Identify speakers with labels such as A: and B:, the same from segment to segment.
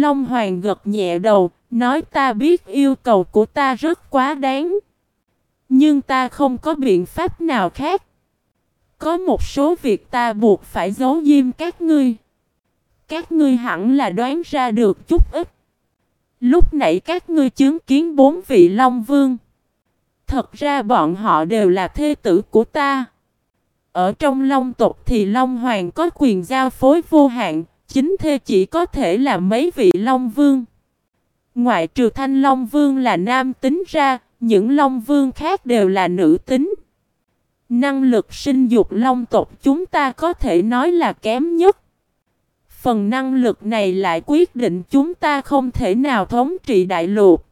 A: Long Hoàng gật nhẹ đầu, nói ta biết yêu cầu của ta rất quá đáng. Nhưng ta không có biện pháp nào khác. Có một số việc ta buộc phải giấu diêm các ngươi. Các ngươi hẳn là đoán ra được chút ít. Lúc nãy các ngươi chứng kiến bốn vị Long Vương. Thật ra bọn họ đều là thê tử của ta. Ở trong Long tộc thì Long Hoàng có quyền giao phối vô hạn, chính thê chỉ có thể là mấy vị Long Vương. Ngoại trừ Thanh Long Vương là nam tính ra, những Long Vương khác đều là nữ tính. Năng lực sinh dục Long tộc chúng ta có thể nói là kém nhất. Phần năng lực này lại quyết định chúng ta không thể nào thống trị đại lục.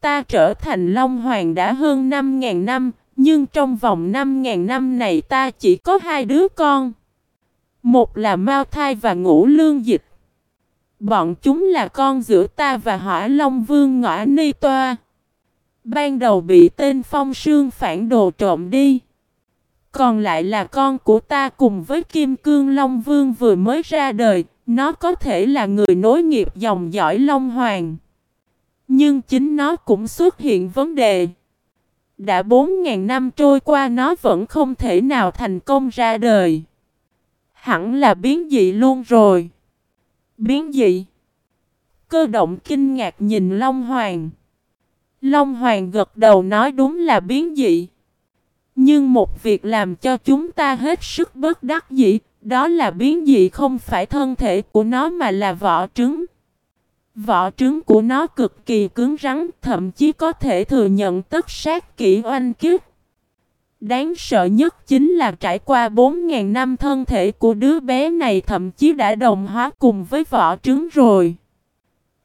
A: Ta trở thành Long Hoàng đã hơn 5.000 năm, nhưng trong vòng 5.000 năm này ta chỉ có hai đứa con. Một là Mao Thai và Ngũ Lương Dịch. Bọn chúng là con giữa ta và Hỏa Long Vương ngõ Ni Toa. Ban đầu bị tên Phong Sương phản đồ trộm đi. Còn lại là con của ta cùng với Kim Cương Long Vương vừa mới ra đời, nó có thể là người nối nghiệp dòng dõi Long Hoàng. Nhưng chính nó cũng xuất hiện vấn đề. Đã 4.000 năm trôi qua nó vẫn không thể nào thành công ra đời. Hẳn là biến dị luôn rồi. Biến dị. Cơ động kinh ngạc nhìn Long Hoàng. Long Hoàng gật đầu nói đúng là biến dị. Nhưng một việc làm cho chúng ta hết sức bất đắc dĩ, đó là biến dị không phải thân thể của nó mà là vỏ trứng. Vỏ trứng của nó cực kỳ cứng rắn, thậm chí có thể thừa nhận tất sát kỹ oanh kiếp. Đáng sợ nhất chính là trải qua 4.000 năm thân thể của đứa bé này thậm chí đã đồng hóa cùng với vỏ trứng rồi.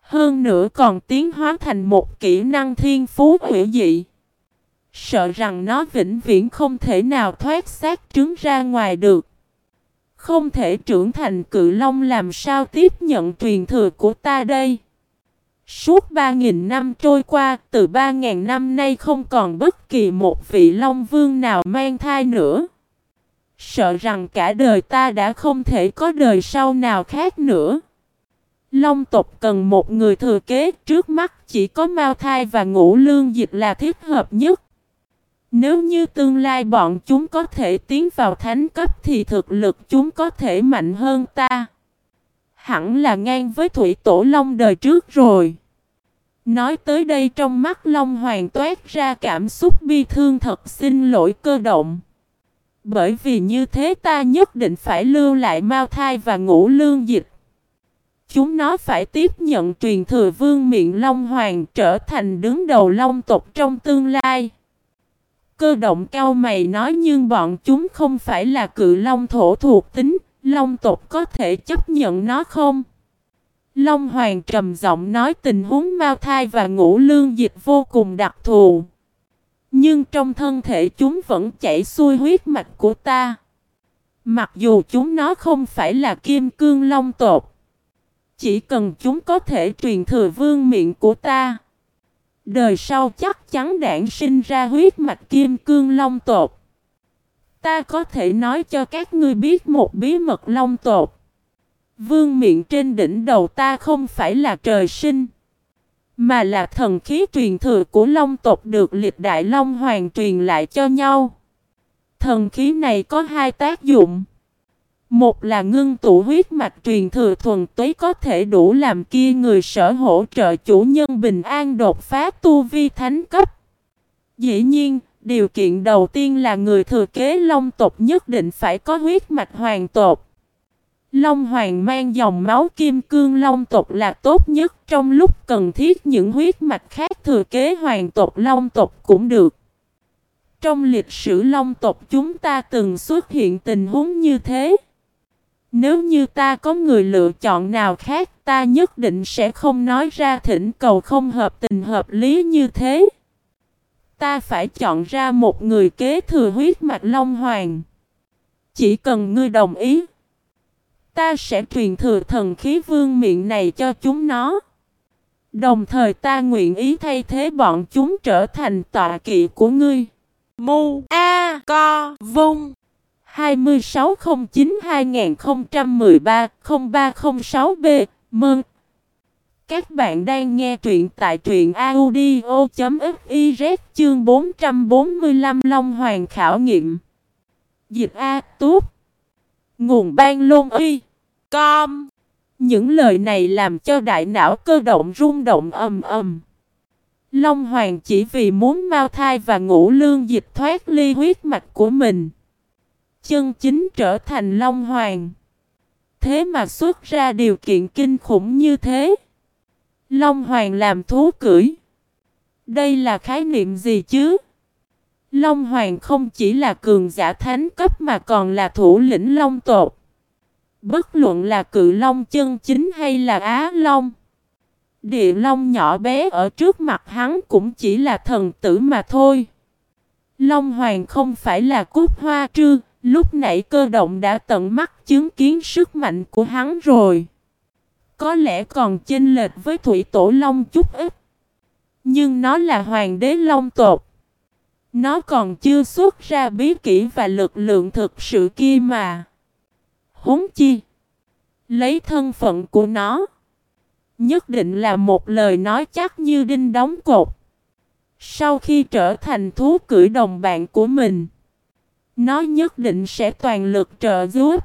A: Hơn nữa còn tiến hóa thành một kỹ năng thiên phú hủy dị. Sợ rằng nó vĩnh viễn không thể nào thoát xác trứng ra ngoài được. Không thể trưởng thành cự long làm sao tiếp nhận truyền thừa của ta đây. Suốt 3.000 năm trôi qua, từ 3.000 năm nay không còn bất kỳ một vị Long Vương nào mang thai nữa. Sợ rằng cả đời ta đã không thể có đời sau nào khác nữa. Long tộc cần một người thừa kế, trước mắt chỉ có Mao Thai và Ngũ Lương Dịch là thích hợp nhất. Nếu như tương lai bọn chúng có thể tiến vào thánh cấp thì thực lực chúng có thể mạnh hơn ta. Hẳn là ngang với thủy tổ long đời trước rồi. Nói tới đây trong mắt Long Hoàng toát ra cảm xúc bi thương thật xin lỗi cơ động. Bởi vì như thế ta nhất định phải lưu lại Mao Thai và Ngũ Lương Dịch. Chúng nó phải tiếp nhận truyền thừa vương miệng Long Hoàng trở thành đứng đầu Long tộc trong tương lai. Cơ động cao mày nói nhưng bọn chúng không phải là cự long thổ thuộc tính, long tộc có thể chấp nhận nó không? Long Hoàng trầm giọng nói tình huống Mao Thai và Ngũ Lương Dịch vô cùng đặc thù. Nhưng trong thân thể chúng vẫn chảy xuôi huyết mạch của ta. Mặc dù chúng nó không phải là kim cương long tộc. Chỉ cần chúng có thể truyền thừa vương miệng của ta. Đời sau chắc chắn đản sinh ra huyết mạch kim cương long tộc. Ta có thể nói cho các ngươi biết một bí mật long tộc. Vương miệng trên đỉnh đầu ta không phải là trời sinh. Mà là thần khí truyền thừa của long tộc được liệt đại long hoàng truyền lại cho nhau. Thần khí này có hai tác dụng. Một là ngưng tụ huyết mạch truyền thừa thuần túy có thể đủ làm kia người sở hỗ trợ chủ nhân bình an đột phá tu vi thánh cấp. Dĩ nhiên, điều kiện đầu tiên là người thừa kế long tộc nhất định phải có huyết mạch hoàng tộc. Long hoàng mang dòng máu kim cương long tộc là tốt nhất, trong lúc cần thiết những huyết mạch khác thừa kế hoàng tộc long tộc cũng được. Trong lịch sử long tộc chúng ta từng xuất hiện tình huống như thế. Nếu như ta có người lựa chọn nào khác, ta nhất định sẽ không nói ra thỉnh cầu không hợp tình hợp lý như thế. Ta phải chọn ra một người kế thừa huyết mạch Long Hoàng. Chỉ cần ngươi đồng ý. Ta sẽ truyền thừa thần khí vương miệng này cho chúng nó. Đồng thời ta nguyện ý thay thế bọn chúng trở thành tọa kỵ của ngươi. Mu A Co Vung 2609-2013-0306B Mơn các bạn đang nghe truyện tại truyện audio.fiz chương 445 Long Hoàng khảo nghiệm. Dịch A Túp Nguồn ban lôn uy Com Những lời này làm cho đại não cơ động rung động ầm ầm. Long Hoàng chỉ vì muốn mau thai và ngủ lương dịch thoát ly huyết mạch của mình. Chân chính trở thành Long Hoàng. Thế mà xuất ra điều kiện kinh khủng như thế. Long Hoàng làm thú cưỡi. Đây là khái niệm gì chứ? Long Hoàng không chỉ là cường giả thánh cấp mà còn là thủ lĩnh Long tộc. Bất luận là cự Long chân chính hay là Á Long. Địa Long nhỏ bé ở trước mặt hắn cũng chỉ là thần tử mà thôi. Long Hoàng không phải là cúc hoa trư, lúc nãy cơ động đã tận mắt chứng kiến sức mạnh của hắn rồi. Có lẽ còn chênh lệch với Thủy Tổ Long chút ít. Nhưng nó là Hoàng đế Long tộc. Nó còn chưa xuất ra bí kỹ và lực lượng thực sự kia mà. Huống chi. Lấy thân phận của nó. Nhất định là một lời nói chắc như đinh đóng cột. Sau khi trở thành thú cưỡi đồng bạn của mình. Nó nhất định sẽ toàn lực trợ giúp.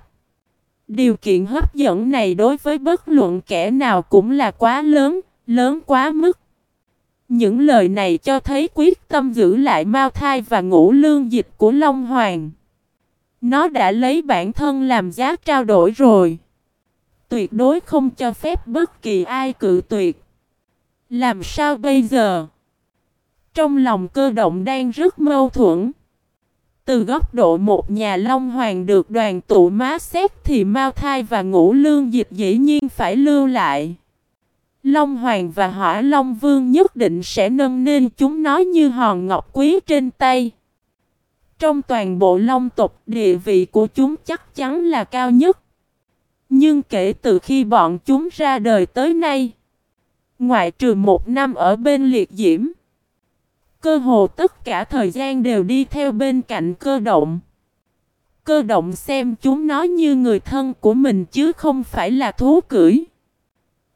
A: Điều kiện hấp dẫn này đối với bất luận kẻ nào cũng là quá lớn, lớn quá mức. Những lời này cho thấy quyết tâm giữ lại Mao Thai và ngũ lương dịch của Long Hoàng. Nó đã lấy bản thân làm giá trao đổi rồi. Tuyệt đối không cho phép bất kỳ ai cự tuyệt. Làm sao bây giờ? Trong lòng cơ động đang rất mâu thuẫn. Từ góc độ một nhà Long Hoàng được đoàn tụ má xét thì Mao Thai và Ngũ Lương Dịch dĩ nhiên phải lưu lại. Long Hoàng và Hỏa Long Vương nhất định sẽ nâng nên chúng nó như hòn ngọc quý trên tay. Trong toàn bộ Long tộc địa vị của chúng chắc chắn là cao nhất. Nhưng kể từ khi bọn chúng ra đời tới nay, ngoại trừ một năm ở bên liệt diễm, Cơ hồ tất cả thời gian đều đi theo bên cạnh cơ động. Cơ động xem chúng nó như người thân của mình chứ không phải là thú cưỡi.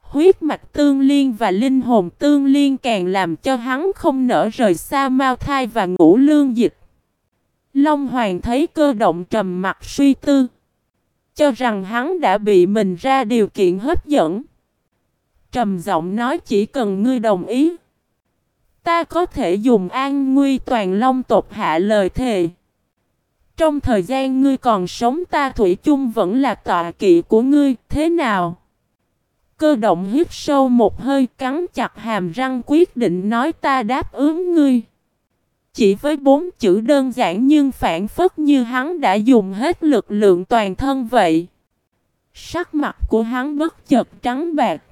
A: Huyết mạch tương liên và linh hồn tương liên càng làm cho hắn không nỡ rời xa Mao Thai và ngũ lương dịch. Long Hoàng thấy cơ động trầm mặt suy tư. Cho rằng hắn đã bị mình ra điều kiện hấp dẫn. Trầm giọng nói, chỉ cần ngươi đồng ý. Ta có thể dùng an nguy toàn long tộc hạ lời thề. Trong thời gian ngươi còn sống ta Thủy chung vẫn là tọa kỵ của ngươi, thế nào? Cơ động hít sâu một hơi cắn chặt hàm răng quyết định nói ta đáp ứng ngươi. Chỉ với bốn chữ đơn giản nhưng phản phất như hắn đã dùng hết lực lượng toàn thân vậy. Sắc mặt của hắn bất chợt trắng bạc.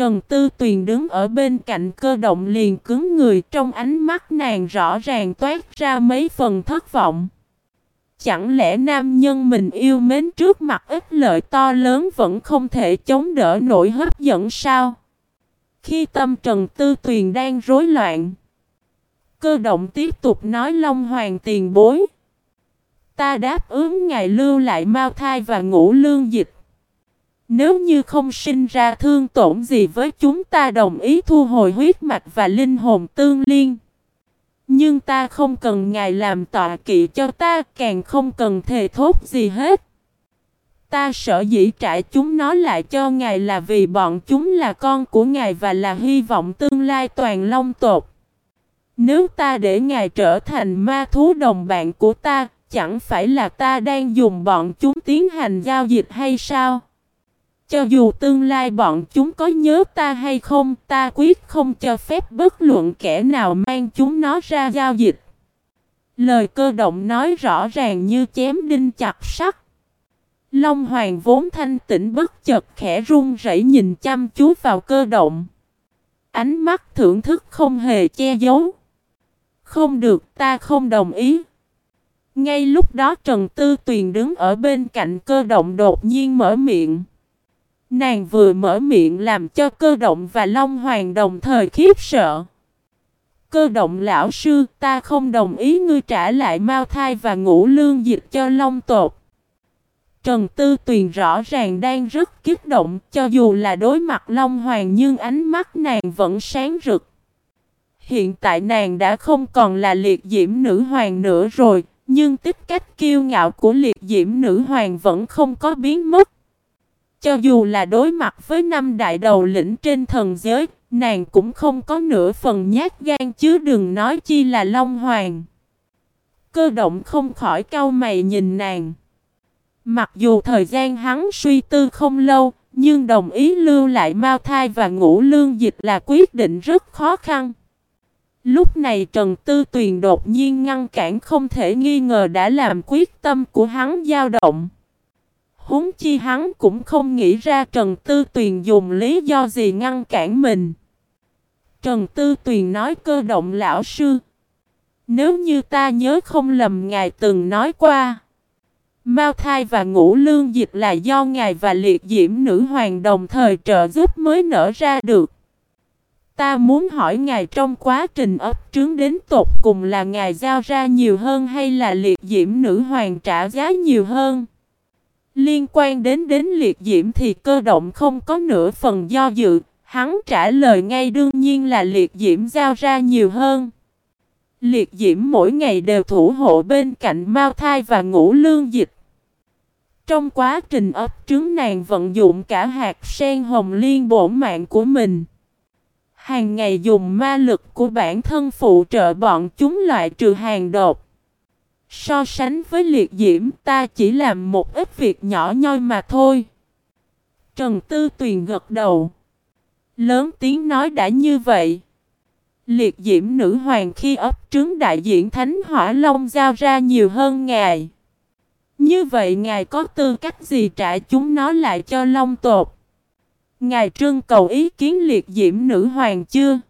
A: Trần Tư Tuyền đứng ở bên cạnh cơ động liền cứng người trong ánh mắt nàng rõ ràng toát ra mấy phần thất vọng. Chẳng lẽ nam nhân mình yêu mến trước mặt ít lợi to lớn vẫn không thể chống đỡ nổi hấp dẫn sao? Khi tâm Trần Tư Tuyền đang rối loạn, cơ động tiếp tục nói Long Hoàng tiền bối. Ta đáp ứng ngài lưu lại Mao Thai và ngũ lương dịch. Nếu như không sinh ra thương tổn gì với chúng ta đồng ý thu hồi huyết mạch và linh hồn tương liên. Nhưng ta không cần ngài làm tọa kỵ cho ta, càng không cần thề thốt gì hết. Ta sợ dĩ trải chúng nó lại cho ngài là vì bọn chúng là con của ngài và là hy vọng tương lai toàn long tột. Nếu ta để ngài trở thành ma thú đồng bạn của ta, chẳng phải là ta đang dùng bọn chúng tiến hành giao dịch hay sao? Cho dù tương lai bọn chúng có nhớ ta hay không, ta quyết không cho phép bất luận kẻ nào mang chúng nó ra giao dịch. Lời cơ động nói rõ ràng như chém đinh chặt sắt. Long Hoàng vốn thanh tĩnh bất chợt khẽ run rẩy nhìn chăm chú vào cơ động. Ánh mắt thưởng thức không hề che giấu. Không được ta không đồng ý. Ngay lúc đó Trần Tư Tuyền đứng ở bên cạnh cơ động đột nhiên mở miệng. Nàng vừa mở miệng làm cho cơ động và Long Hoàng đồng thời khiếp sợ. Cơ động lão sư ta không đồng ý ngươi trả lại Mao Thai và ngũ lương dịch cho Long tột. Trần Tư Tuyền rõ ràng đang rất kích động, cho dù là đối mặt Long Hoàng nhưng ánh mắt nàng vẫn sáng rực. Hiện tại nàng đã không còn là liệt diễm nữ hoàng nữa rồi, nhưng tích cách kiêu ngạo của liệt diễm nữ hoàng vẫn không có biến mất. Cho dù là đối mặt với năm đại đầu lĩnh trên thần giới, nàng cũng không có nửa phần nhát gan chứ đừng nói chi là Long Hoàng. Cơ động không khỏi cau mày nhìn nàng. Mặc dù thời gian hắn suy tư không lâu, nhưng đồng ý lưu lại Mao Thai và Ngũ Lương Dịch là quyết định rất khó khăn. Lúc này Trần Tư Tuyền đột nhiên ngăn cản không thể nghi ngờ đã làm quyết tâm của hắn dao động. Huống chi hắn cũng không nghĩ ra Trần Tư Tuyền dùng lý do gì ngăn cản mình. Trần Tư Tuyền nói cơ động lão sư. Nếu như ta nhớ không lầm, ngài từng nói qua. Mao thai và ngũ lương dịch là do ngài và liệt diễm nữ hoàng đồng thời trợ giúp mới nở ra được. Ta muốn hỏi ngài trong quá trình ấp trứng đến tột cùng là ngài giao ra nhiều hơn hay là liệt diễm nữ hoàng trả giá nhiều hơn. Liên quan đến đến liệt diễm thì cơ động không có nửa phần do dự, hắn trả lời ngay đương nhiên là liệt diễm giao ra nhiều hơn. Liệt diễm mỗi ngày đều thủ hộ bên cạnh Mao Thai và Ngũ Lương Dịch. Trong quá trình ấp trứng nàng vận dụng cả hạt sen hồng liên bổn mạng của mình. Hàng ngày dùng ma lực của bản thân phụ trợ bọn chúng loại trừ hàng đột. So sánh với liệt diễm, ta chỉ làm một ít việc nhỏ nhoi mà thôi. Trần Tư Tuyền gật đầu. Lớn tiếng nói đã như vậy. Liệt diễm nữ hoàng khi ấp trứng đại diện Thánh Hỏa Long giao ra nhiều hơn ngài. Như vậy ngài có tư cách gì trả chúng nó lại cho Long tột? Ngài trưng cầu ý kiến liệt diễm nữ hoàng chưa?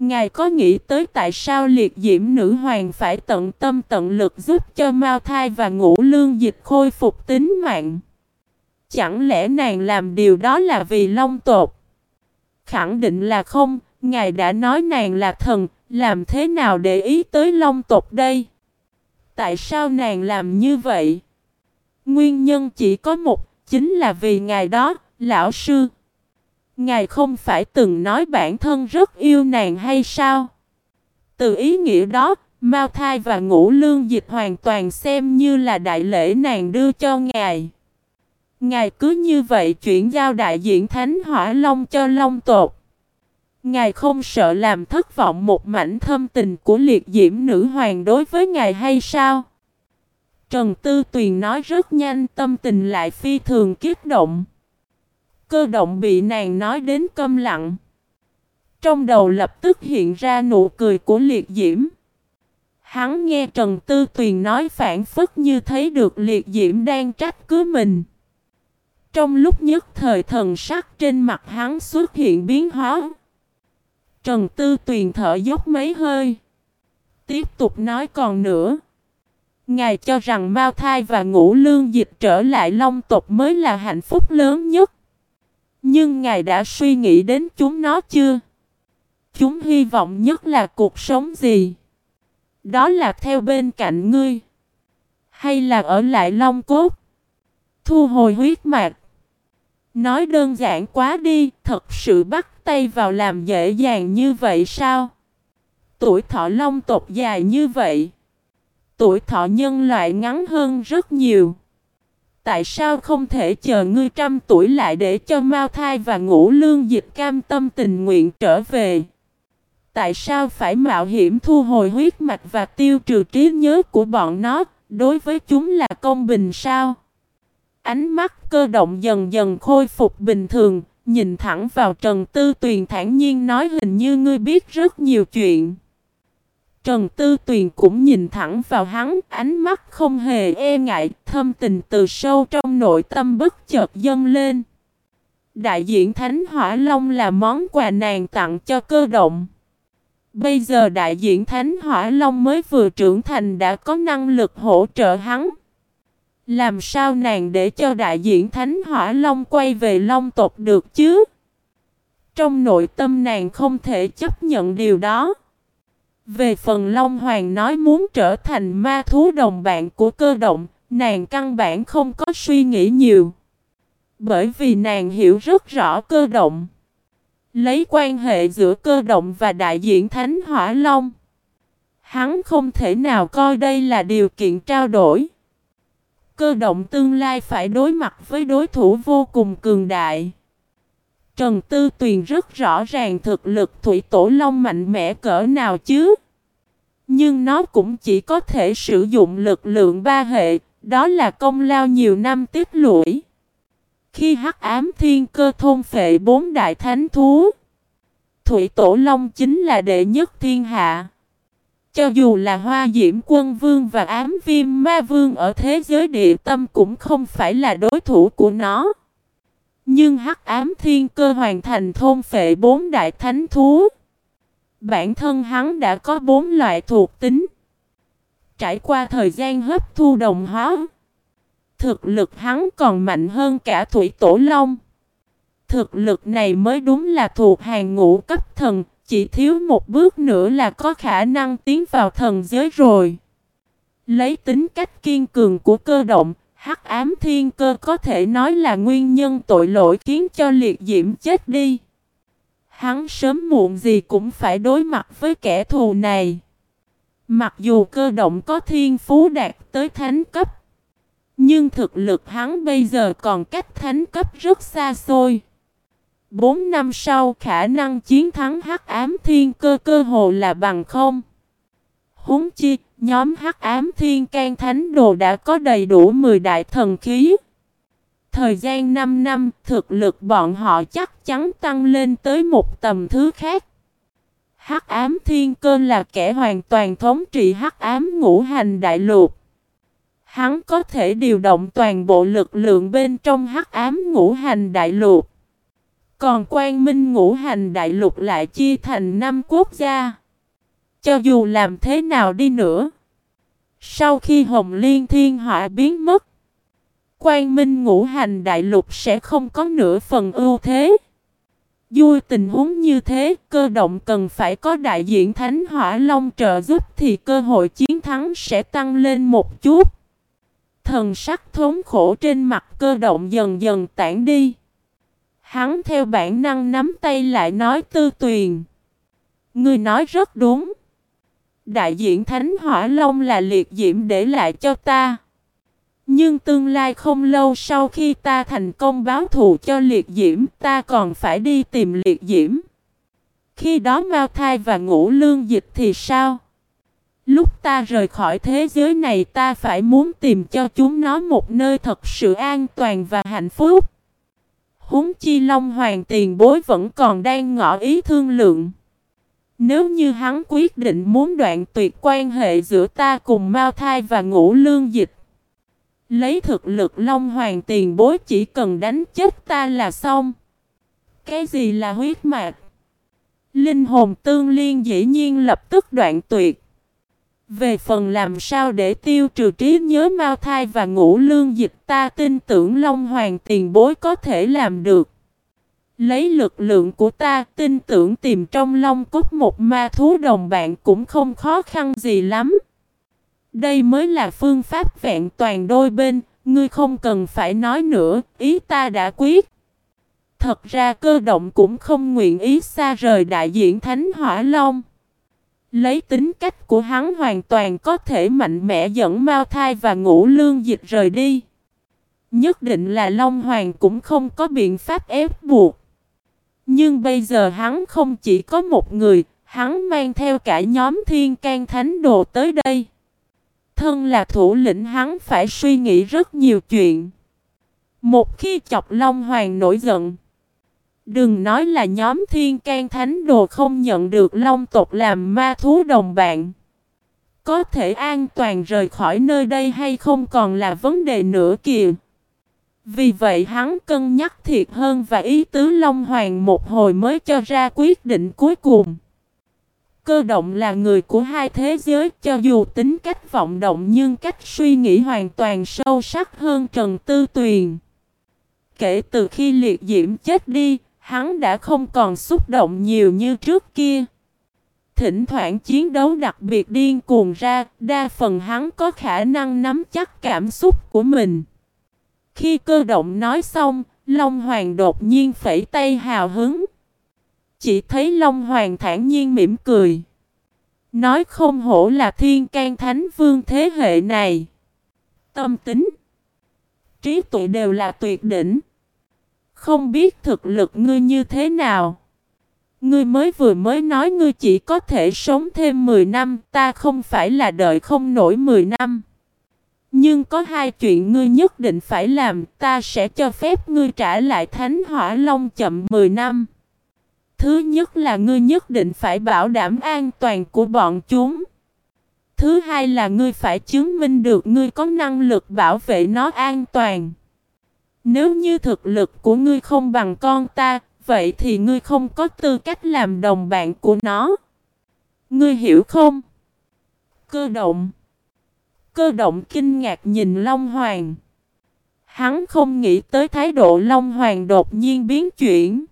A: Ngài có nghĩ tới tại sao liệt diễm nữ hoàng phải tận tâm tận lực giúp cho Mao Thai và Ngũ Lương Dịch khôi phục tính mạng? Chẳng lẽ nàng làm điều đó là vì long tột? Khẳng định là không, Ngài đã nói nàng là thần, làm thế nào để ý tới long tộc đây? Tại sao nàng làm như vậy? Nguyên nhân chỉ có một, chính là vì ngài đó, lão sư. Ngài không phải từng nói bản thân rất yêu nàng hay sao? Từ ý nghĩa đó, Mao Thai và Ngũ Lương Dịch hoàn toàn xem như là đại lễ nàng đưa cho ngài. Ngài cứ như vậy chuyển giao đại diện Thánh Hỏa Long cho Long tộc. Ngài không sợ làm thất vọng một mảnh thâm tình của liệt diễm nữ hoàng đối với ngài hay sao? Trần Tư Tuyền nói rất nhanh tâm tình lại phi thường kiếp động. Cơ động bị nàng nói đến câm lặng. Trong đầu lập tức hiện ra nụ cười của liệt diễm. Hắn nghe Trần Tư Tuyền nói phản phất như thấy được liệt diễm đang trách cứ mình. Trong lúc nhất thời thần sắc trên mặt hắn xuất hiện biến hóa. Trần Tư Tuyền thở dốc mấy hơi. Tiếp tục nói còn nữa. Ngài cho rằng Mao Thai và Ngũ Lương Dịch trở lại Long tộc mới là hạnh phúc lớn nhất. Nhưng Ngài đã suy nghĩ đến chúng nó chưa? Chúng hy vọng nhất là cuộc sống gì? Đó là theo bên cạnh ngươi. Hay là ở lại Long Cốt? Thu hồi huyết mạch. Nói đơn giản quá đi, thật sự bắt tay vào làm dễ dàng như vậy sao? Tuổi thọ long tộc dài như vậy. Tuổi thọ nhân loại ngắn hơn rất nhiều. Tại sao không thể chờ ngươi trăm tuổi lại để cho Mao Thai và Ngũ Lương Dịch cam tâm tình nguyện trở về? Tại sao phải mạo hiểm thu hồi huyết mạch và tiêu trừ trí nhớ của bọn nó? Đối với chúng là công bình sao? Ánh mắt cơ động dần dần khôi phục bình thường, nhìn thẳng vào Trần Tư Tuyền thản nhiên nói hình như ngươi biết rất nhiều chuyện. Trần Tư Tuyền cũng nhìn thẳng vào hắn, ánh mắt không hề e ngại, thâm tình từ sâu trong nội tâm bất chợt dâng lên. Đại diện Thánh Hỏa Long là món quà nàng tặng cho cơ động. Bây giờ đại diện Thánh Hỏa Long mới vừa trưởng thành đã có năng lực hỗ trợ hắn. Làm sao nàng để cho đại diện Thánh Hỏa Long quay về Long tộc được chứ? Trong nội tâm nàng không thể chấp nhận điều đó. Về phần Long Hoàng nói muốn trở thành ma thú đồng bạn của cơ động, Nàng căn bản không có suy nghĩ nhiều. Bởi vì nàng hiểu rất rõ cơ động. Lấy quan hệ giữa cơ động và đại diện Thánh Hỏa Long. Hắn không thể nào coi đây là điều kiện trao đổi. Cơ động tương lai phải đối mặt với đối thủ vô cùng cường đại. Trần Tư Tuyền rất rõ ràng thực lực Thủy Tổ Long mạnh mẽ cỡ nào chứ. Nhưng nó cũng chỉ có thể sử dụng lực lượng ba hệ, đó là công lao nhiều năm tích lũy. Khi hắc ám thiên cơ thôn phệ bốn đại thánh thú, Thủy Tổ Long chính là đệ nhất thiên hạ. Cho dù là hoa diễm quân vương và ám viêm ma vương ở thế giới địa tâm cũng không phải là đối thủ của nó. Nhưng hắc ám thiên cơ hoàn thành thôn phệ bốn đại thánh thú. Bản thân hắn đã có bốn loại thuộc tính. Trải qua thời gian hấp thu đồng hóa. Thực lực hắn còn mạnh hơn cả thủy tổ long. Thực lực này mới đúng là thuộc hàng ngũ cấp thần, chỉ thiếu một bước nữa là có khả năng tiến vào thần giới rồi. Lấy tính cách kiên cường của cơ động, hắc ám thiên cơ có thể nói là nguyên nhân tội lỗi khiến cho liệt diễm chết đi. Hắn sớm muộn gì cũng phải đối mặt với kẻ thù này. Mặc dù cơ động có thiên phú đạt tới thánh cấp, nhưng thực lực hắn bây giờ còn cách thánh cấp rất xa xôi. Bốn năm sau khả năng chiến thắng hắc ám thiên cơ cơ hồ là bằng không. Húng chi, nhóm hắc ám thiên can thánh đồ đã có đầy đủ 10 đại thần khí. Thời gian 5 năm, thực lực bọn họ chắc chắn tăng lên tới một tầm thứ khác. Hắc ám thiên cơ là kẻ hoàn toàn thống trị hắc ám ngũ hành đại lục. Hắn có thể điều động toàn bộ lực lượng bên trong hắc ám ngũ hành đại lục. Còn quan minh ngũ hành đại lục lại chia thành năm quốc gia. Cho dù làm thế nào đi nữa. Sau khi Hồng Liên Thiên Họa biến mất. Quan minh ngũ hành đại lục sẽ không có nửa phần ưu thế. Vui tình huống như thế, cơ động cần phải có đại diện Thánh Hỏa Long trợ giúp thì cơ hội chiến thắng sẽ tăng lên một chút. Thần sắc thống khổ trên mặt cơ động dần dần tản đi. Hắn theo bản năng nắm tay lại nói tư tuyền. Người nói rất đúng. Đại diện Thánh Hỏa Long là liệt diễm để lại cho ta. Nhưng tương lai không lâu sau khi ta thành công báo thù cho liệt diễm, ta còn phải đi tìm liệt diễm. Khi đó Mao Thai và Ngũ Lương Dịch thì sao? Lúc ta rời khỏi thế giới này ta phải muốn tìm cho chúng nó một nơi thật sự an toàn và hạnh phúc. Húng chi Long Hoàng tiền bối vẫn còn đang ngỏ ý thương lượng. Nếu như hắn quyết định muốn đoạn tuyệt quan hệ giữa ta cùng Mao Thai và Ngũ Lương Dịch. Lấy thực lực Long Hoàng tiền bối chỉ cần đánh chết ta là xong. Cái gì là huyết mạch? Linh hồn tương liên dĩ nhiên lập tức đoạn tuyệt. Về phần làm sao để tiêu trừ trí nhớ Mao Thai và Ngũ Lương Dịch, ta tin tưởng Long Hoàng tiền bối có thể làm được. Lấy lực lượng của ta tin tưởng tìm trong Long Cốt một ma thú đồng bạn cũng không khó khăn gì lắm. Đây mới là phương pháp vẹn toàn đôi bên, ngươi không cần phải nói nữa, ý ta đã quyết. Thật ra cơ động cũng không nguyện ý xa rời đại diện Thánh Hỏa Long. Lấy tính cách của hắn hoàn toàn có thể mạnh mẽ dẫn Mao Thai và Ngũ Lương Dịch rời đi. Nhất định là Long Hoàng cũng không có biện pháp ép buộc. Nhưng bây giờ hắn không chỉ có một người, hắn mang theo cả nhóm thiên can thánh đồ tới đây. Thân là thủ lĩnh hắn phải suy nghĩ rất nhiều chuyện. Một khi chọc Long Hoàng nổi giận, Đừng nói là nhóm thiên can thánh đồ không nhận được long tộc làm ma thú đồng bạn. Có thể an toàn rời khỏi nơi đây hay không còn là vấn đề nữa kìa. Vì vậy hắn cân nhắc thiệt hơn và ý tứ Long Hoàng một hồi mới cho ra quyết định cuối cùng. Cơ động là người của hai thế giới cho dù tính cách vọng động nhưng cách suy nghĩ hoàn toàn sâu sắc hơn Trần Tư Tuyền. Kể từ khi liệt diễm chết đi, hắn đã không còn xúc động nhiều như trước kia. thỉnh thoảng chiến đấu đặc biệt điên cuồng ra, đa phần hắn có khả năng nắm chắc cảm xúc của mình. Khi cơ động nói xong, Long Hoàng đột nhiên phẩy tay hào hứng. Chỉ thấy Long Hoàng thản nhiên mỉm cười. Nói không hổ là thiên can thánh vương thế hệ này. Tâm tính, trí tuệ đều là tuyệt đỉnh. Không biết thực lực ngươi như thế nào. Ngươi mới vừa mới nói ngươi chỉ có thể sống thêm 10 năm, ta không phải là đợi không nổi 10 năm. Nhưng có hai chuyện ngươi nhất định phải làm, ta sẽ cho phép ngươi trả lại Thánh Hỏa Long chậm 10 năm. Thứ nhất là ngươi nhất định phải bảo đảm an toàn của bọn chúng. Thứ hai là ngươi phải chứng minh được ngươi có năng lực bảo vệ nó an toàn. Nếu như thực lực của ngươi không bằng con ta, vậy thì ngươi không có tư cách làm đồng bạn của nó. Ngươi hiểu không? Cơ động. Cơ động kinh ngạc nhìn Long Hoàng. Hắn không nghĩ tới thái độ Long Hoàng đột nhiên biến chuyển.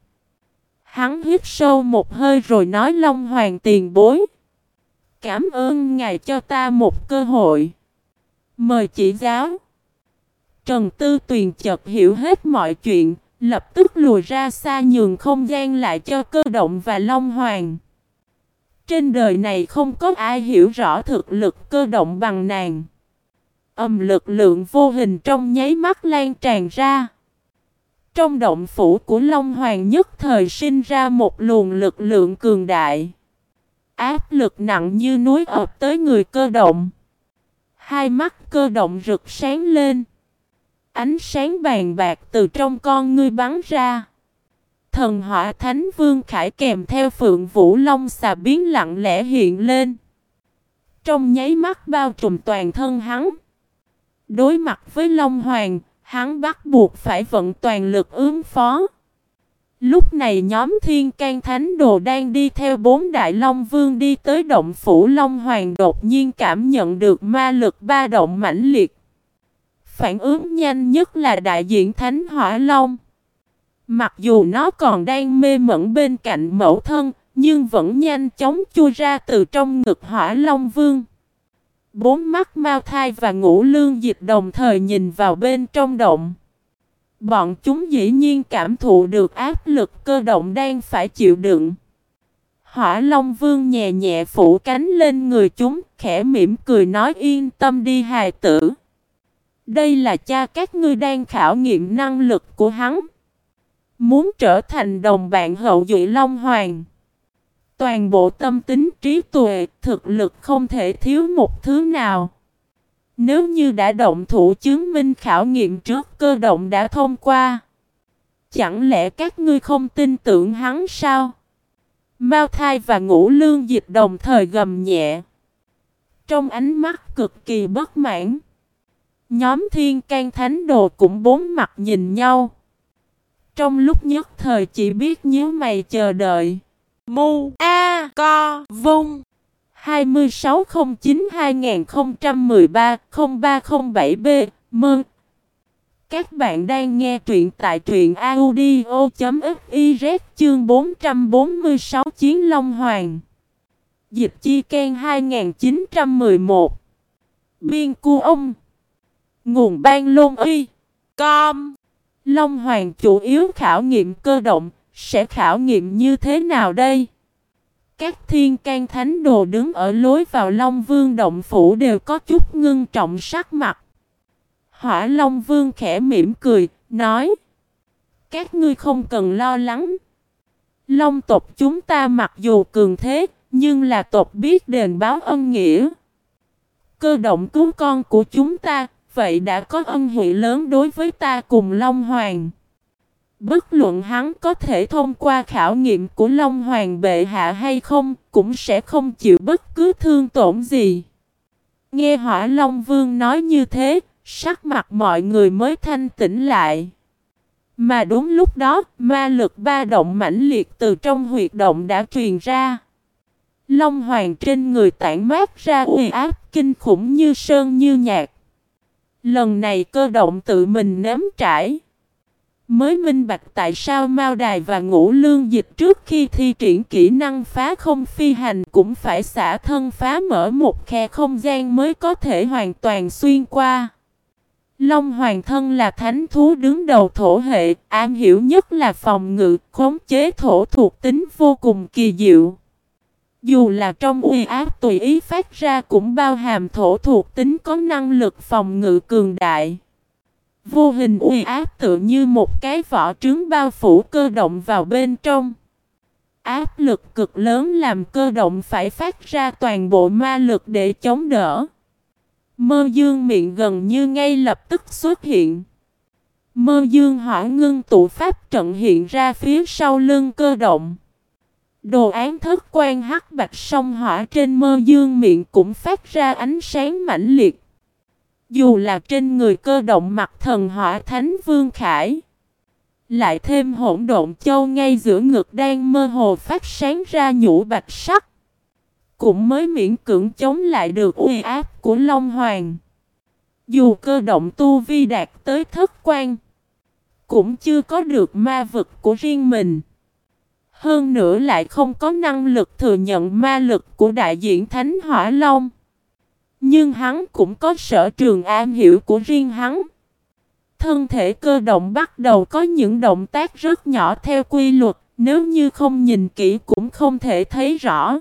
A: Hắn hít sâu một hơi rồi nói Long Hoàng tiền bối. Cảm ơn ngài cho ta một cơ hội. Mời chỉ giáo. Trần Tư Tuyền chợt hiểu hết mọi chuyện, lập tức lùi ra xa nhường không gian lại cho cơ động và Long Hoàng. Trên đời này không có ai hiểu rõ thực lực cơ động bằng nàng. Âm lực lượng vô hình trong nháy mắt lan tràn ra. Trong động phủ của Long Hoàng nhất thời sinh ra một luồng lực lượng cường đại. Áp lực nặng như núi ập tới người cơ động. Hai mắt cơ động rực sáng lên. Ánh sáng bàn bạc từ trong con ngươi bắn ra. Thần hỏa thánh vương khải kèm theo phượng vũ long xà biến lặng lẽ hiện lên. Trong nháy mắt bao trùm toàn thân hắn. Đối mặt với Long Hoàng, hắn bắt buộc phải vận toàn lực ứng phó. Lúc này nhóm Thiên can Thánh Đồ đang đi theo bốn Đại Long Vương đi tới động phủ Long Hoàng đột nhiên cảm nhận được ma lực ba động mãnh liệt. Phản ứng nhanh nhất là đại diện Thánh Hỏa Long. Mặc dù nó còn đang mê mẩn bên cạnh mẫu thân, nhưng vẫn nhanh chóng chui ra từ trong ngực Hỏa Long Vương. Bốn mắt Mao Thai và Ngũ Lương Dịch đồng thời nhìn vào bên trong động. Bọn chúng dĩ nhiên cảm thụ được áp lực cơ động đang phải chịu đựng. Hỏa Long Vương nhẹ nhẹ phủ cánh lên người chúng, khẽ mỉm cười nói yên tâm đi hài tử. Đây là cha các ngươi đang khảo nghiệm năng lực của hắn. Muốn trở thành đồng bạn hậu duệ Long Hoàng. Toàn bộ tâm tính trí tuệ, thực lực không thể thiếu một thứ nào. Nếu như đã động thủ chứng minh khảo nghiệm trước cơ động đã thông qua. Chẳng lẽ các ngươi không tin tưởng hắn sao? Mao thai và ngũ lương dịch đồng thời gầm nhẹ. Trong ánh mắt cực kỳ bất mãn. Nhóm thiên can thánh đồ cũng bốn mặt nhìn nhau. Trong lúc nhất thời chỉ biết nhớ mày chờ đợi. Mu A Co Vung. 2609-2013-0307B Mừng! Các bạn đang nghe truyện tại truyện audio.fiz chương 446 Chiến Long Hoàng. Dịch Chi Ken 2911 Biên Cu Ông. Nguồn Ban Lôn Y. Com. Long Hoàng chủ yếu khảo nghiệm cơ động sẽ khảo nghiệm như thế nào đây? Các thiên can thánh đồ đứng ở lối vào Long Vương động phủ đều có chút ngưng trọng sắc mặt. Hỏa Long Vương khẽ mỉm cười, nói Các ngươi không cần lo lắng. Long tộc chúng ta mặc dù cường thế, nhưng là tộc biết đền báo ân nghĩa. Cơ động cứu con của chúng ta, vậy đã có ân huệ lớn đối với ta cùng Long Hoàng. Bất luận hắn có thể thông qua khảo nghiệm của Long Hoàng bệ hạ hay không, cũng sẽ không chịu bất cứ thương tổn gì. Nghe hỏa Long Vương nói như thế, sắc mặt mọi người mới thanh tĩnh lại. Mà đúng lúc đó, ma lực ba động mãnh liệt từ trong huyệt động đã truyền ra. Long Hoàng trên người tản mát ra uy áp kinh khủng như sơn như nhạc. Lần này cơ động tự mình nếm trải. Mới minh bạch tại sao Mao Đài và Ngũ Lương Dịch trước khi thi triển kỹ năng phá không phi hành cũng phải xả thân phá mở một khe không gian mới có thể hoàn toàn xuyên qua. Long Hoàng thân là thánh thú đứng đầu thổ hệ, am hiểu nhất là phòng ngự, khống chế thổ thuộc tính vô cùng kỳ diệu. Dù là trong uy áp tùy ý phát ra cũng bao hàm thổ thuộc tính có năng lực phòng ngự cường đại. Vô hình uy áp tự như một cái vỏ trứng bao phủ cơ động vào bên trong. Áp lực cực lớn làm cơ động phải phát ra toàn bộ ma lực để chống đỡ. Mơ dương miệng gần như ngay lập tức xuất hiện. Mơ dương hỏa ngưng tụ pháp trận hiện ra phía sau lưng cơ động. Đồ án thất quan hắc bạch sông hỏa trên mơ dương miệng cũng phát ra ánh sáng mãnh liệt. Dù là trên người cơ động mặt thần hỏa thánh vương khải. Lại thêm hỗn độn châu ngay giữa ngực đang mơ hồ phát sáng ra nhũ bạch sắc. Cũng mới miễn cưỡng chống lại được uy áp của Long Hoàng. Dù cơ động tu vi đạt tới thất quan. Cũng chưa có được ma vực của riêng mình. Hơn nữa lại không có năng lực thừa nhận ma lực của đại diện Thánh Hỏa Long. Nhưng hắn cũng có sở trường am hiểu của riêng hắn. Thân thể cơ động bắt đầu có những động tác rất nhỏ theo quy luật, nếu như không nhìn kỹ cũng không thể thấy rõ.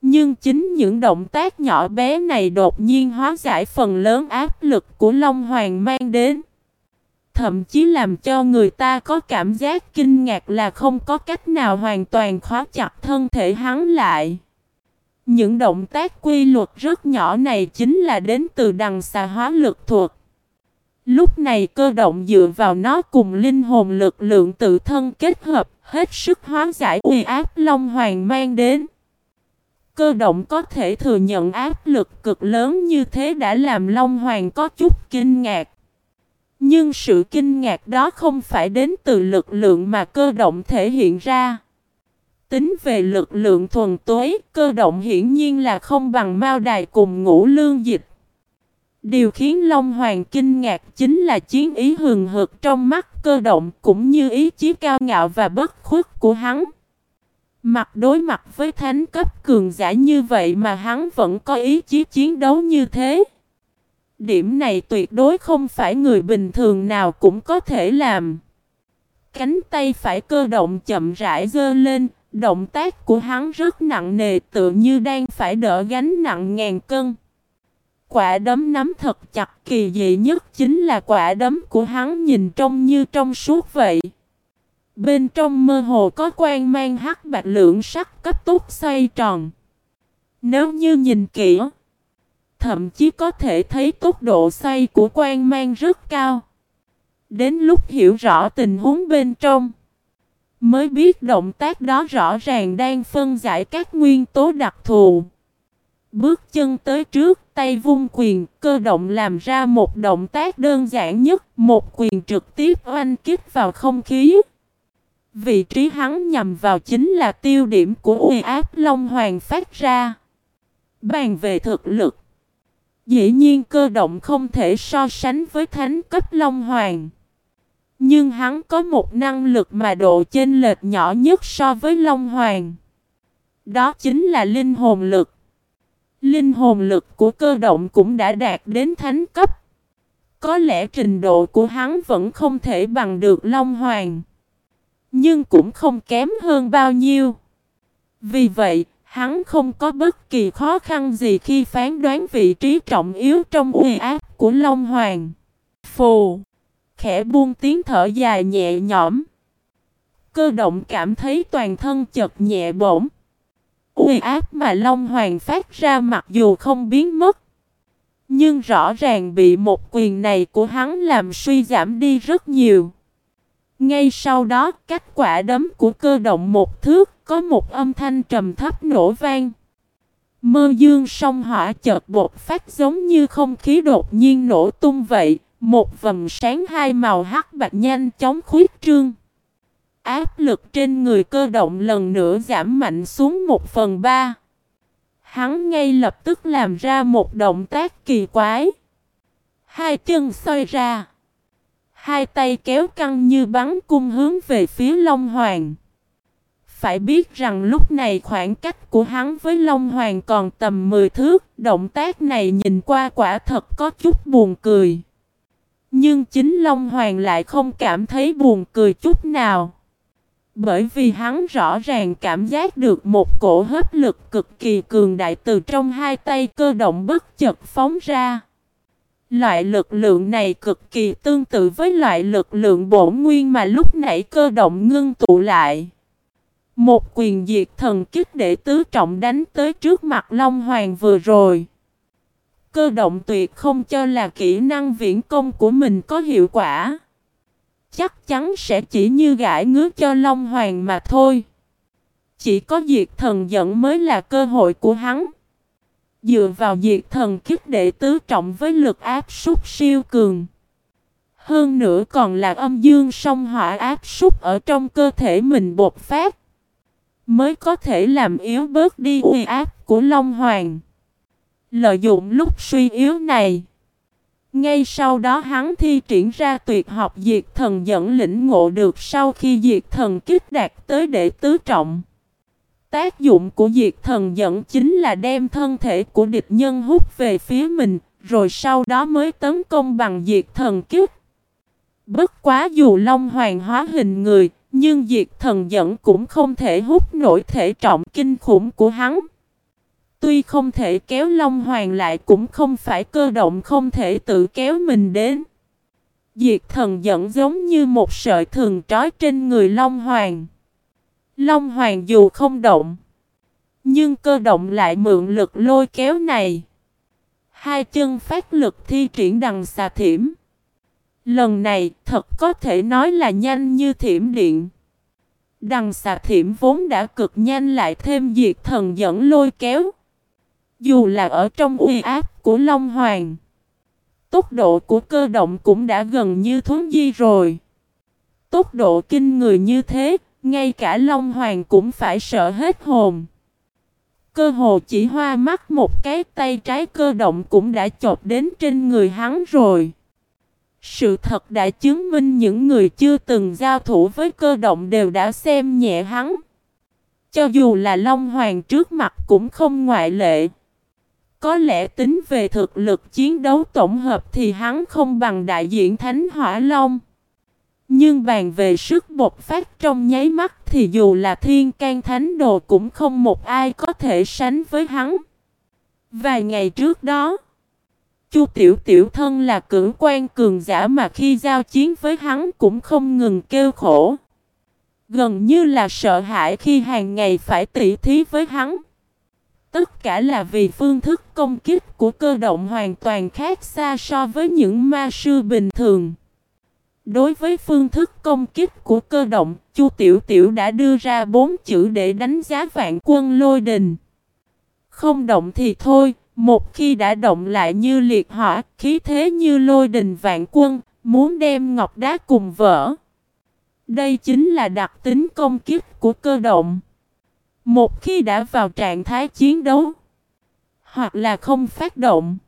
A: Nhưng chính những động tác nhỏ bé này đột nhiên hóa giải phần lớn áp lực của Long Hoàng mang đến. Thậm chí làm cho người ta có cảm giác kinh ngạc là không có cách nào hoàn toàn khóa chặt thân thể hắn lại. Những động tác quy luật rất nhỏ này chính là đến từ đằng xà hóa lực thuật. Lúc này cơ động dựa vào nó cùng linh hồn lực lượng tự thân kết hợp, hết sức hóa giải uy áp Long Hoàng mang đến. Cơ động có thể thừa nhận áp lực cực lớn như thế đã làm Long Hoàng có chút kinh ngạc. Nhưng sự kinh ngạc đó không phải đến từ lực lượng mà cơ động thể hiện ra. Tính về lực lượng thuần tối, cơ động hiển nhiên là không bằng Mao Đài cùng ngũ lương dịch. Điều khiến Long Hoàng kinh ngạc chính là chiến ý hừng hực trong mắt cơ động cũng như ý chí cao ngạo và bất khuất của hắn. Mặt đối mặt với thánh cấp cường giả như vậy mà hắn vẫn có ý chí chiến đấu như thế. Điểm này tuyệt đối không phải người bình thường nào cũng có thể làm. Cánh tay phải cơ động chậm rãi dơ lên, động tác của hắn rất nặng nề tự như đang phải đỡ gánh nặng ngàn cân. Quả đấm nắm thật chặt kỳ dị nhất chính là quả đấm của hắn nhìn trông như trong suốt vậy. Bên trong mơ hồ có quan mang hắc bạc lượng sắc cấp tốc xoay tròn. Nếu như nhìn kỹ, thậm chí có thể thấy tốc độ xoay của quan mang rất cao. Đến lúc hiểu rõ tình huống bên trong, mới biết động tác đó rõ ràng đang phân giải các nguyên tố đặc thù. Bước chân tới trước, tay vung quyền, cơ động làm ra một động tác đơn giản nhất, một quyền trực tiếp oanh kích vào không khí. Vị trí hắn nhằm vào chính là tiêu điểm của uy áp Long Hoàng phát ra. Bàn về thực lực. Dĩ nhiên cơ động không thể so sánh với thánh cấp Long Hoàng. Nhưng hắn có một năng lực mà độ chênh lệch nhỏ nhất so với Long Hoàng. Đó chính là linh hồn lực. Linh hồn lực của cơ động cũng đã đạt đến thánh cấp. Có lẽ trình độ của hắn vẫn không thể bằng được Long Hoàng. Nhưng cũng không kém hơn bao nhiêu. Vì vậy, hắn không có bất kỳ khó khăn gì khi phán đoán vị trí trọng yếu trong uy áp của Long Hoàng. Phù! Khẽ buông tiếng thở dài nhẹ nhõm. Cơ động cảm thấy toàn thân chật nhẹ bổn. Uy áp mà Long Hoàng phát ra mặc dù không biến mất. Nhưng rõ ràng bị một quyền này của hắn làm suy giảm đi rất nhiều. Ngay sau đó, cách quả đấm của cơ động một thước, có một âm thanh trầm thấp nổ vang. Mơ dương sông hỏa chợt bột phát giống như không khí đột nhiên nổ tung vậy, một vầng sáng hai màu hắc bạch nhanh chóng khuyết trương. Áp lực trên người cơ động lần nữa giảm mạnh xuống một phần ba. Hắn ngay lập tức làm ra một động tác kỳ quái. Hai chân xoay ra. hai tay kéo căng như bắn cung hướng về phía Long Hoàng. Phải biết rằng lúc này khoảng cách của hắn với Long Hoàng còn tầm 10 thước, động tác này nhìn qua quả thật có chút buồn cười. Nhưng chính Long Hoàng lại không cảm thấy buồn cười chút nào. Bởi vì hắn rõ ràng cảm giác được một cổ hấp lực cực kỳ cường đại từ trong hai tay cơ động bất chợt phóng ra. Loại lực lượng này cực kỳ tương tự với loại lực lượng bổn nguyên mà lúc nãy cơ động ngưng tụ lại. Một quyền diệt thần kích để tứ trọng đánh tới trước mặt Long Hoàng vừa rồi. Cơ động tuyệt không cho là kỹ năng viễn công của mình có hiệu quả. Chắc chắn sẽ chỉ như gãi ngứa cho Long Hoàng mà thôi. Chỉ có diệt thần dẫn mới là cơ hội của hắn. Dựa vào diệt thần kiếp đệ tứ trọng với lực áp súc siêu cường. Hơn nữa còn là âm dương song hỏa áp súc ở trong cơ thể mình bột phát. Mới có thể làm yếu bớt đi uy áp của Long Hoàng. Lợi dụng lúc suy yếu này. Ngay sau đó hắn thi triển ra tuyệt học diệt thần dẫn lĩnh ngộ được sau khi diệt thần kích đạt tới đệ tứ trọng. Tác dụng của diệt thần dẫn chính là đem thân thể của địch nhân hút về phía mình, rồi sau đó mới tấn công bằng diệt thần kích. Bất quá dù Long Hoàng hóa hình người, nhưng diệt thần dẫn cũng không thể hút nổi thể trọng kinh khủng của hắn. Tuy không thể kéo Long Hoàng lại cũng không phải cơ động không thể tự kéo mình đến. Diệt thần dẫn giống như một sợi thường trói trên người Long Hoàng. Long Hoàng dù không động, nhưng cơ động lại mượn lực lôi kéo này. Hai chân phát lực thi triển đằng xà thiểm. Lần này thật có thể nói là nhanh như thiểm điện. Đằng xà thiểm vốn đã cực nhanh lại thêm diệt thần dẫn lôi kéo. Dù là ở trong uy áp của Long Hoàng, tốc độ của cơ động cũng đã gần như thuấn di rồi. Tốc độ kinh người như thế, ngay cả Long Hoàng cũng phải sợ hết hồn. Cơ hồ chỉ hoa mắt một cái tay trái cơ động cũng đã chộp đến trên người hắn rồi. Sự thật đã chứng minh những người chưa từng giao thủ với cơ động đều đã xem nhẹ hắn. Cho dù là Long Hoàng trước mặt cũng không ngoại lệ. Có lẽ tính về thực lực chiến đấu tổng hợp thì hắn không bằng đại diện Thánh Hỏa Long. Nhưng bàn về sức bộc phát trong nháy mắt thì dù là thiên can thánh đồ cũng không một ai có thể sánh với hắn. Vài ngày trước đó, Chu Tiểu Tiểu thân là cử quan cường giả mà khi giao chiến với hắn cũng không ngừng kêu khổ. Gần như là sợ hãi khi hàng ngày phải tỉ thí với hắn. Tất cả là vì phương thức công kích của cơ động hoàn toàn khác xa so với những ma sư bình thường. Đối với phương thức công kích của cơ động, Chu Tiểu Tiểu đã đưa ra bốn chữ để đánh giá vạn quân lôi đình. Không động thì thôi, một khi đã động lại như liệt hỏa, khí thế như lôi đình vạn quân, muốn đem ngọc đá cùng vỡ. Đây chính là đặc tính công kích của cơ động. Một khi đã vào trạng thái chiến đấu, hoặc là không phát động,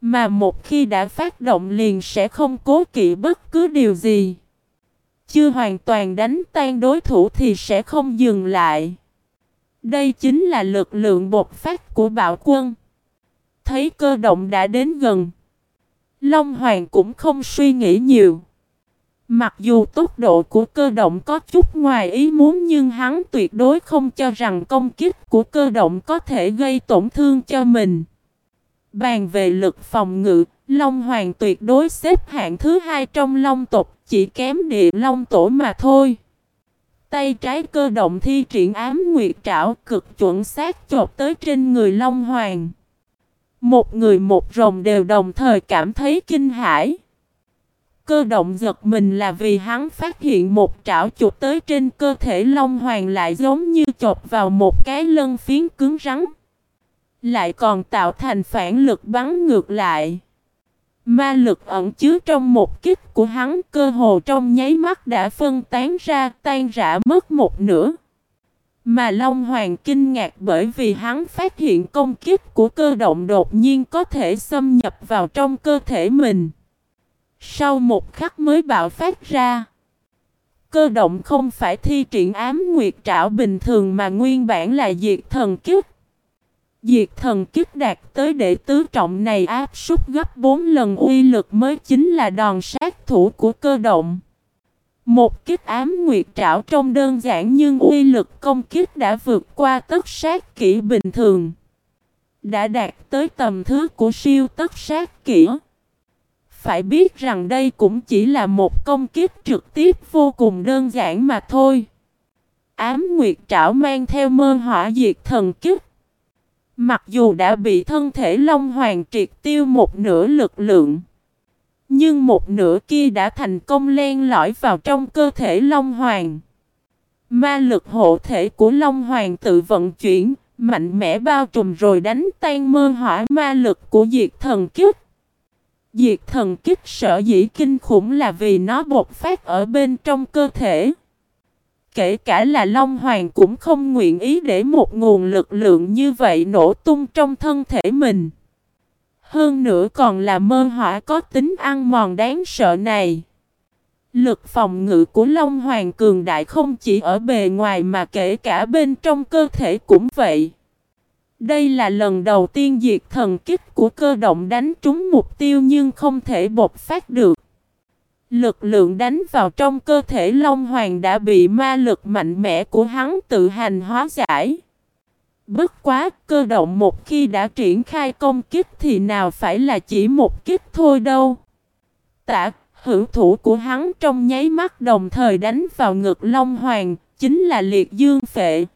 A: mà một khi đã phát động liền sẽ không cố kỵ bất cứ điều gì. Chưa hoàn toàn đánh tan đối thủ thì sẽ không dừng lại. Đây chính là lực lượng bột phát của bạo quân. Thấy cơ động đã đến gần. Long Hoàng cũng không suy nghĩ nhiều. Mặc dù tốc độ của cơ động có chút ngoài ý muốn nhưng hắn tuyệt đối không cho rằng công kích của cơ động có thể gây tổn thương cho mình. Bàn về lực phòng ngự, Long Hoàng tuyệt đối xếp hạng thứ hai trong Long tộc, chỉ kém địa Long tổ mà thôi. Tay trái cơ động thi triển ám nguyệt trảo cực chuẩn xác chộp tới trên người Long Hoàng. Một người một rồng đều đồng thời cảm thấy kinh hãi. Cơ động giật mình là vì hắn phát hiện một trảo chụp tới trên cơ thể Long Hoàng lại giống như chộp vào một cái lân phiến cứng rắn. Lại còn tạo thành phản lực bắn ngược lại. Ma lực ẩn chứa trong một kích của hắn cơ hồ trong nháy mắt đã phân tán ra, tan rã mất một nửa. Mà Long Hoàng kinh ngạc bởi vì hắn phát hiện công kích của cơ động đột nhiên có thể xâm nhập vào trong cơ thể mình. Sau một khắc mới bạo phát ra. Cơ động không phải thi triển ám nguyệt trảo bình thường mà nguyên bản là diệt thần kiếp. Diệt thần kiếp đạt tới đệ tứ trọng này áp súc gấp 4 lần uy lực mới chính là đòn sát thủ của cơ động. Một kích ám nguyệt trảo trông đơn giản nhưng uy lực công kích đã vượt qua tất sát kỹ bình thường. Đã đạt tới tầm thứ của siêu tất sát kỹ. Phải biết rằng đây cũng chỉ là một công kiếp trực tiếp vô cùng đơn giản mà thôi. Ám nguyệt trảo mang theo mơ hỏa diệt thần kiếp, Mặc dù đã bị thân thể Long Hoàng triệt tiêu một nửa lực lượng. Nhưng một nửa kia đã thành công len lỏi vào trong cơ thể Long Hoàng. Ma lực hộ thể của Long Hoàng tự vận chuyển, mạnh mẽ bao trùm rồi đánh tan mơ hỏa ma lực của diệt thần kiếp. Diệt thần kích sở dĩ kinh khủng là vì nó bột phát ở bên trong cơ thể. Kể cả là Long Hoàng cũng không nguyện ý để một nguồn lực lượng như vậy nổ tung trong thân thể mình. Hơn nữa còn là mơ hỏa có tính ăn mòn đáng sợ này. Lực phòng ngự của Long Hoàng cường đại không chỉ ở bề ngoài mà kể cả bên trong cơ thể cũng vậy. Đây là lần đầu tiên diệt thần kích của cơ động đánh trúng mục tiêu nhưng không thể bộc phát được. Lực lượng đánh vào trong cơ thể Long Hoàng đã bị ma lực mạnh mẽ của hắn tự hành hóa giải. Bất quá, cơ động một khi đã triển khai công kích thì nào phải là chỉ một kích thôi đâu. Tạ, hữu thủ của hắn trong nháy mắt đồng thời đánh vào ngực Long Hoàng, chính là liệt dương phệ.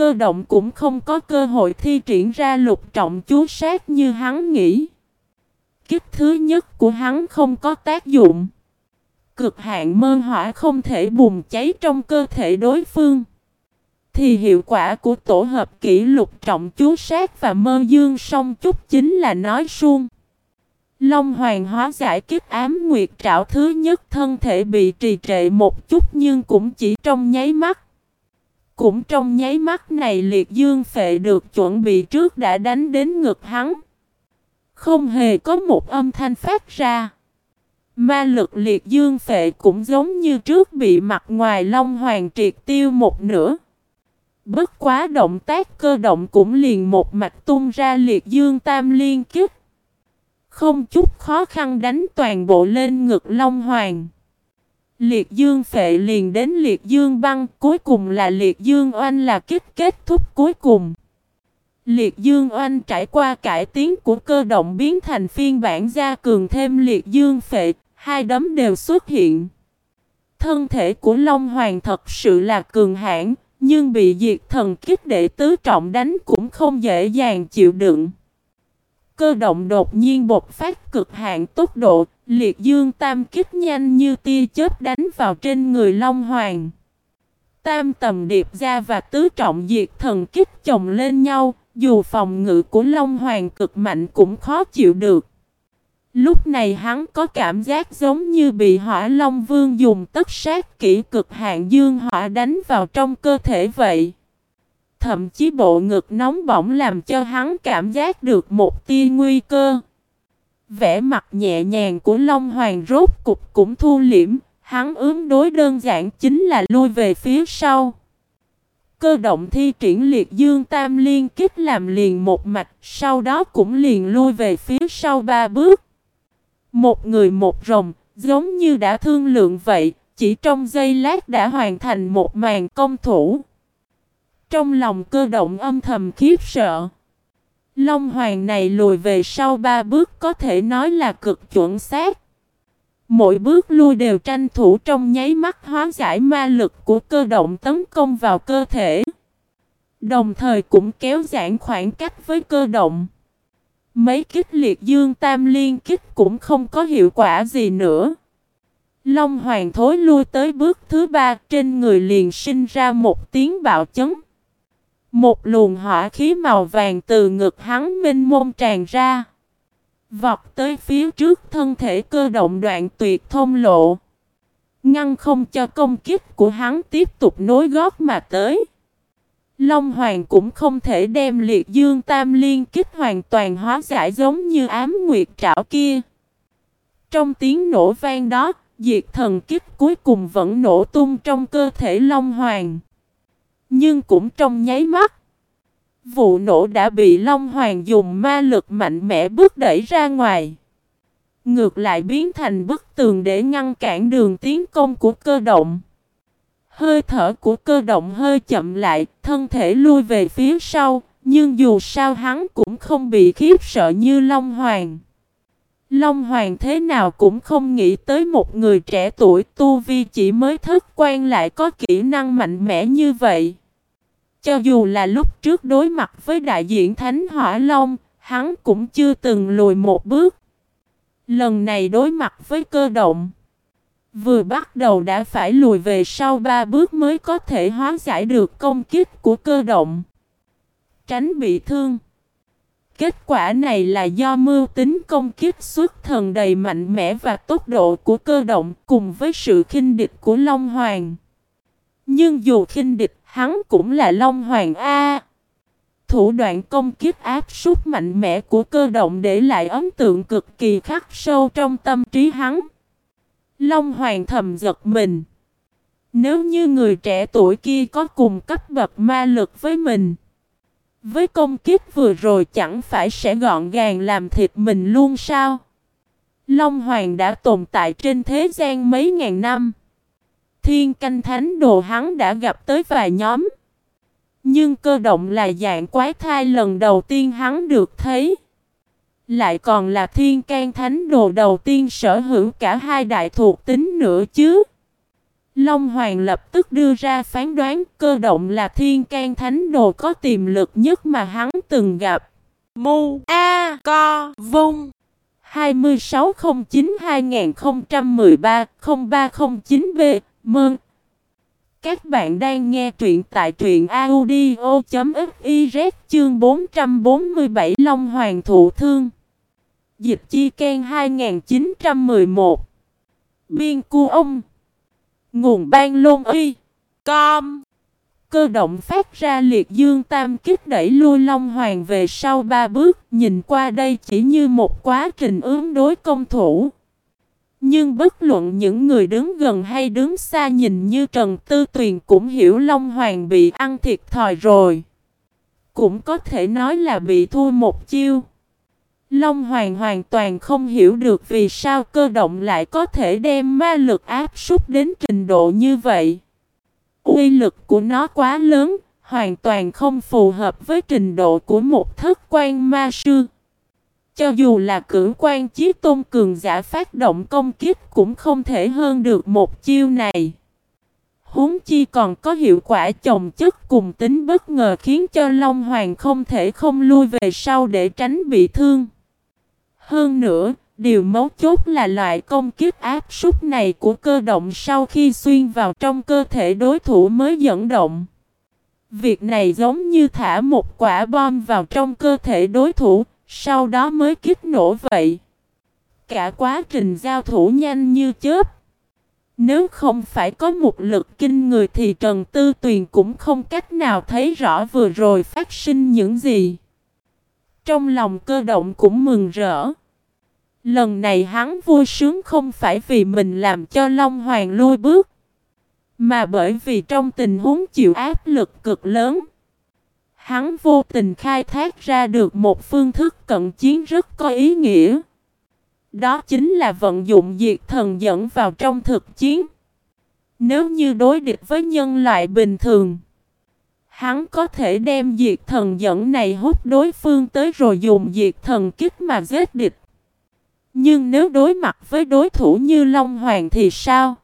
A: Cơ động cũng không có cơ hội thi triển ra lục trọng chú sát như hắn nghĩ. Kích thứ nhất của hắn không có tác dụng. Cực hạn mơ hỏa không thể bùng cháy trong cơ thể đối phương thì hiệu quả của tổ hợp kỷ lục trọng chú sát và mơ dương song chút chính là nói suông. Long hoàng hóa giải kiếp ám nguyệt trảo thứ nhất thân thể bị trì trệ một chút nhưng cũng chỉ trong nháy mắt. Cũng trong nháy mắt này liệt dương phệ được chuẩn bị trước đã đánh đến ngực hắn. Không hề có một âm thanh phát ra. Ma lực liệt dương phệ cũng giống như trước bị mặt ngoài long hoàng triệt tiêu một nửa. Bất quá động tác cơ động cũng liền một mạch tung ra liệt dương tam liên kích. Không chút khó khăn đánh toàn bộ lên ngực Long Hoàng. Liệt dương phệ liền đến liệt dương băng, cuối cùng là liệt dương oanh là kích kết thúc cuối cùng. Liệt dương oanh trải qua cải tiến của cơ động biến thành phiên bản gia cường thêm liệt dương phệ, hai đấm đều xuất hiện. Thân thể của Long Hoàng thật sự là cường hãn, nhưng bị diệt thần kích đệ tứ trọng đánh cũng không dễ dàng chịu đựng. Cơ động đột nhiên bộc phát cực hạn tốc độ, liệt dương tam kích nhanh như tia chớp đánh vào trên người Long Hoàng. Tam tầm điệp ra và tứ trọng diệt thần kích chồng lên nhau, dù phòng ngự của Long Hoàng cực mạnh cũng khó chịu được. Lúc này hắn có cảm giác giống như bị hỏa Long Vương dùng tất sát kỹ cực hạn dương hỏa đánh vào trong cơ thể vậy. Thậm chí bộ ngực nóng bỏng làm cho hắn cảm giác được một tia nguy cơ. Vẻ mặt nhẹ nhàng của Long Hoàng rốt cục cũng thu liễm, hắn ứng đối đơn giản chính là lui về phía sau. Cơ động thi triển liệt dương tam liên kích làm liền một mạch, sau đó cũng liền lui về phía sau ba bước. Một người một rồng, giống như đã thương lượng vậy, chỉ trong giây lát đã hoàn thành một màn công thủ. Trong lòng cơ động âm thầm khiếp sợ. Long hoàng này lùi về sau ba bước có thể nói là cực chuẩn xác. Mỗi bước lui đều tranh thủ trong nháy mắt hóa giải ma lực của cơ động tấn công vào cơ thể. Đồng thời cũng kéo giãn khoảng cách với cơ động. Mấy kích liệt dương tam liên kích cũng không có hiệu quả gì nữa. Long hoàng thối lui tới bước thứ ba, trên người liền sinh ra một tiếng bạo chấn. Một luồng hỏa khí màu vàng từ ngực hắn minh môn tràn ra. Vọt tới phía trước thân thể cơ động đoạn tuyệt thông lộ. Ngăn không cho công kích của hắn tiếp tục nối gót mà tới. Long Hoàng cũng không thể đem liệt dương tam liên kích hoàn toàn hóa giải giống như ám nguyệt trảo kia. Trong tiếng nổ vang đó, diệt thần kích cuối cùng vẫn nổ tung trong cơ thể Long Hoàng. Nhưng cũng trong nháy mắt, vụ nổ đã bị Long Hoàng dùng ma lực mạnh mẽ bước đẩy ra ngoài. Ngược lại biến thành bức tường để ngăn cản đường tiến công của cơ động. Hơi thở của cơ động hơi chậm lại, thân thể lui về phía sau, nhưng dù sao hắn cũng không bị khiếp sợ như Long Hoàng. Long Hoàng thế nào cũng không nghĩ tới một người trẻ tuổi tu vi chỉ mới thức quan lại có kỹ năng mạnh mẽ như vậy. Cho dù là lúc trước đối mặt với đại diện Thánh Hỏa Long, hắn cũng chưa từng lùi một bước. Lần này đối mặt với cơ động. Vừa bắt đầu đã phải lùi về sau ba bước mới có thể hóa giải được công kích của cơ động. Tránh bị thương. Kết quả này là do mưu tính công kích xuất thần đầy mạnh mẽ và tốc độ của cơ động cùng với sự khinh địch của Long Hoàng. Nhưng dù khinh địch, hắn cũng là Long Hoàng A. Thủ đoạn công kiếp áp súc mạnh mẽ của cơ động để lại ấn tượng cực kỳ khắc sâu trong tâm trí hắn. Long Hoàng thầm giật mình. Nếu như người trẻ tuổi kia có cùng cấp bậc ma lực với mình, với công kiếp vừa rồi chẳng phải sẽ gọn gàng làm thịt mình luôn sao? Long Hoàng đã tồn tại trên thế gian mấy ngàn năm. Thiên canh thánh đồ hắn đã gặp tới vài nhóm. Nhưng cơ động là dạng quái thai lần đầu tiên hắn được thấy. Lại còn là thiên can thánh đồ đầu tiên sở hữu cả hai đại thuộc tính nữa chứ. Long Hoàng lập tức đưa ra phán đoán cơ động là thiên can thánh đồ có tiềm lực nhất mà hắn từng gặp. Mu A Co Vung 2609-2013-0309B Mơn. Các bạn đang nghe truyện tại truyện audio.fiz chương 447 Long Hoàng thụ thương. Dịch chi can 2911 Biên cu ông. Nguồn ban lôn y Com. Cơ động phát ra liệt dương tam kích đẩy lui Long Hoàng về sau ba bước, Nhìn qua đây chỉ như một quá trình ứng đối công thủ. Nhưng bất luận những người đứng gần hay đứng xa nhìn như Trần Tư Tuyền cũng hiểu Long Hoàng bị ăn thiệt thòi rồi Cũng có thể nói là bị thua một chiêu Long Hoàng hoàn toàn không hiểu được vì sao cơ động lại có thể đem ma lực áp súc đến trình độ như vậy. Uy lực của nó quá lớn, hoàn toàn không phù hợp với trình độ của một thất quan ma sư. Cho dù là cử quan chí tôn cường giả phát động công kích cũng không thể hơn được một chiêu này. Huống chi còn có hiệu quả chồng chất cùng tính bất ngờ khiến cho Long Hoàng không thể không lui về sau để tránh bị thương. Hơn nữa, điều mấu chốt là loại công kiếp áp súc này của cơ động sau khi xuyên vào trong cơ thể đối thủ mới dẫn động. Việc này giống như thả một quả bom vào trong cơ thể đối thủ, sau đó mới kích nổ vậy. Cả quá trình giao thủ nhanh như chớp. Nếu không phải có một lực kinh người thì Trần Tư Tuyền cũng không cách nào thấy rõ vừa rồi phát sinh những gì. Trong lòng cơ động cũng mừng rỡ. Lần này hắn vui sướng không phải vì mình làm cho Long Hoàng lui bước, mà bởi vì trong tình huống chịu áp lực cực lớn, hắn vô tình khai thác ra được một phương thức cận chiến rất có ý nghĩa. Đó chính là vận dụng diệt thần dẫn vào trong thực chiến. Nếu như đối địch với nhân loại bình thường, hắn có thể đem diệt thần dẫn này hút đối phương tới rồi dùng diệt thần kích mà giết địch. Nhưng nếu đối mặt với đối thủ như Long Hoàng thì sao?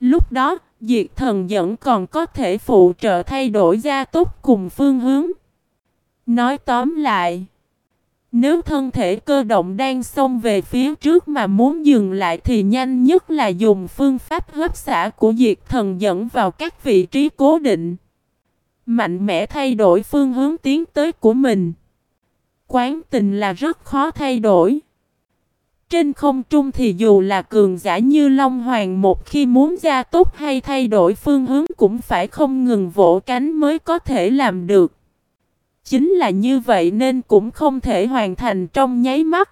A: Lúc đó, diệt thần dẫn còn có thể phụ trợ thay đổi gia tốc cùng phương hướng. Nói tóm lại, nếu thân thể cơ động đang xông về phía trước mà muốn dừng lại thì nhanh nhất là dùng phương pháp hấp xả của diệt thần dẫn vào các vị trí cố định. Mạnh mẽ thay đổi phương hướng tiến tới của mình. Quán tình là rất khó thay đổi. Trên không trung thì dù là cường giả như Long Hoàng một khi muốn gia tốc hay thay đổi phương hướng cũng phải không ngừng vỗ cánh mới có thể làm được. Chính là như vậy nên cũng không thể hoàn thành trong nháy mắt.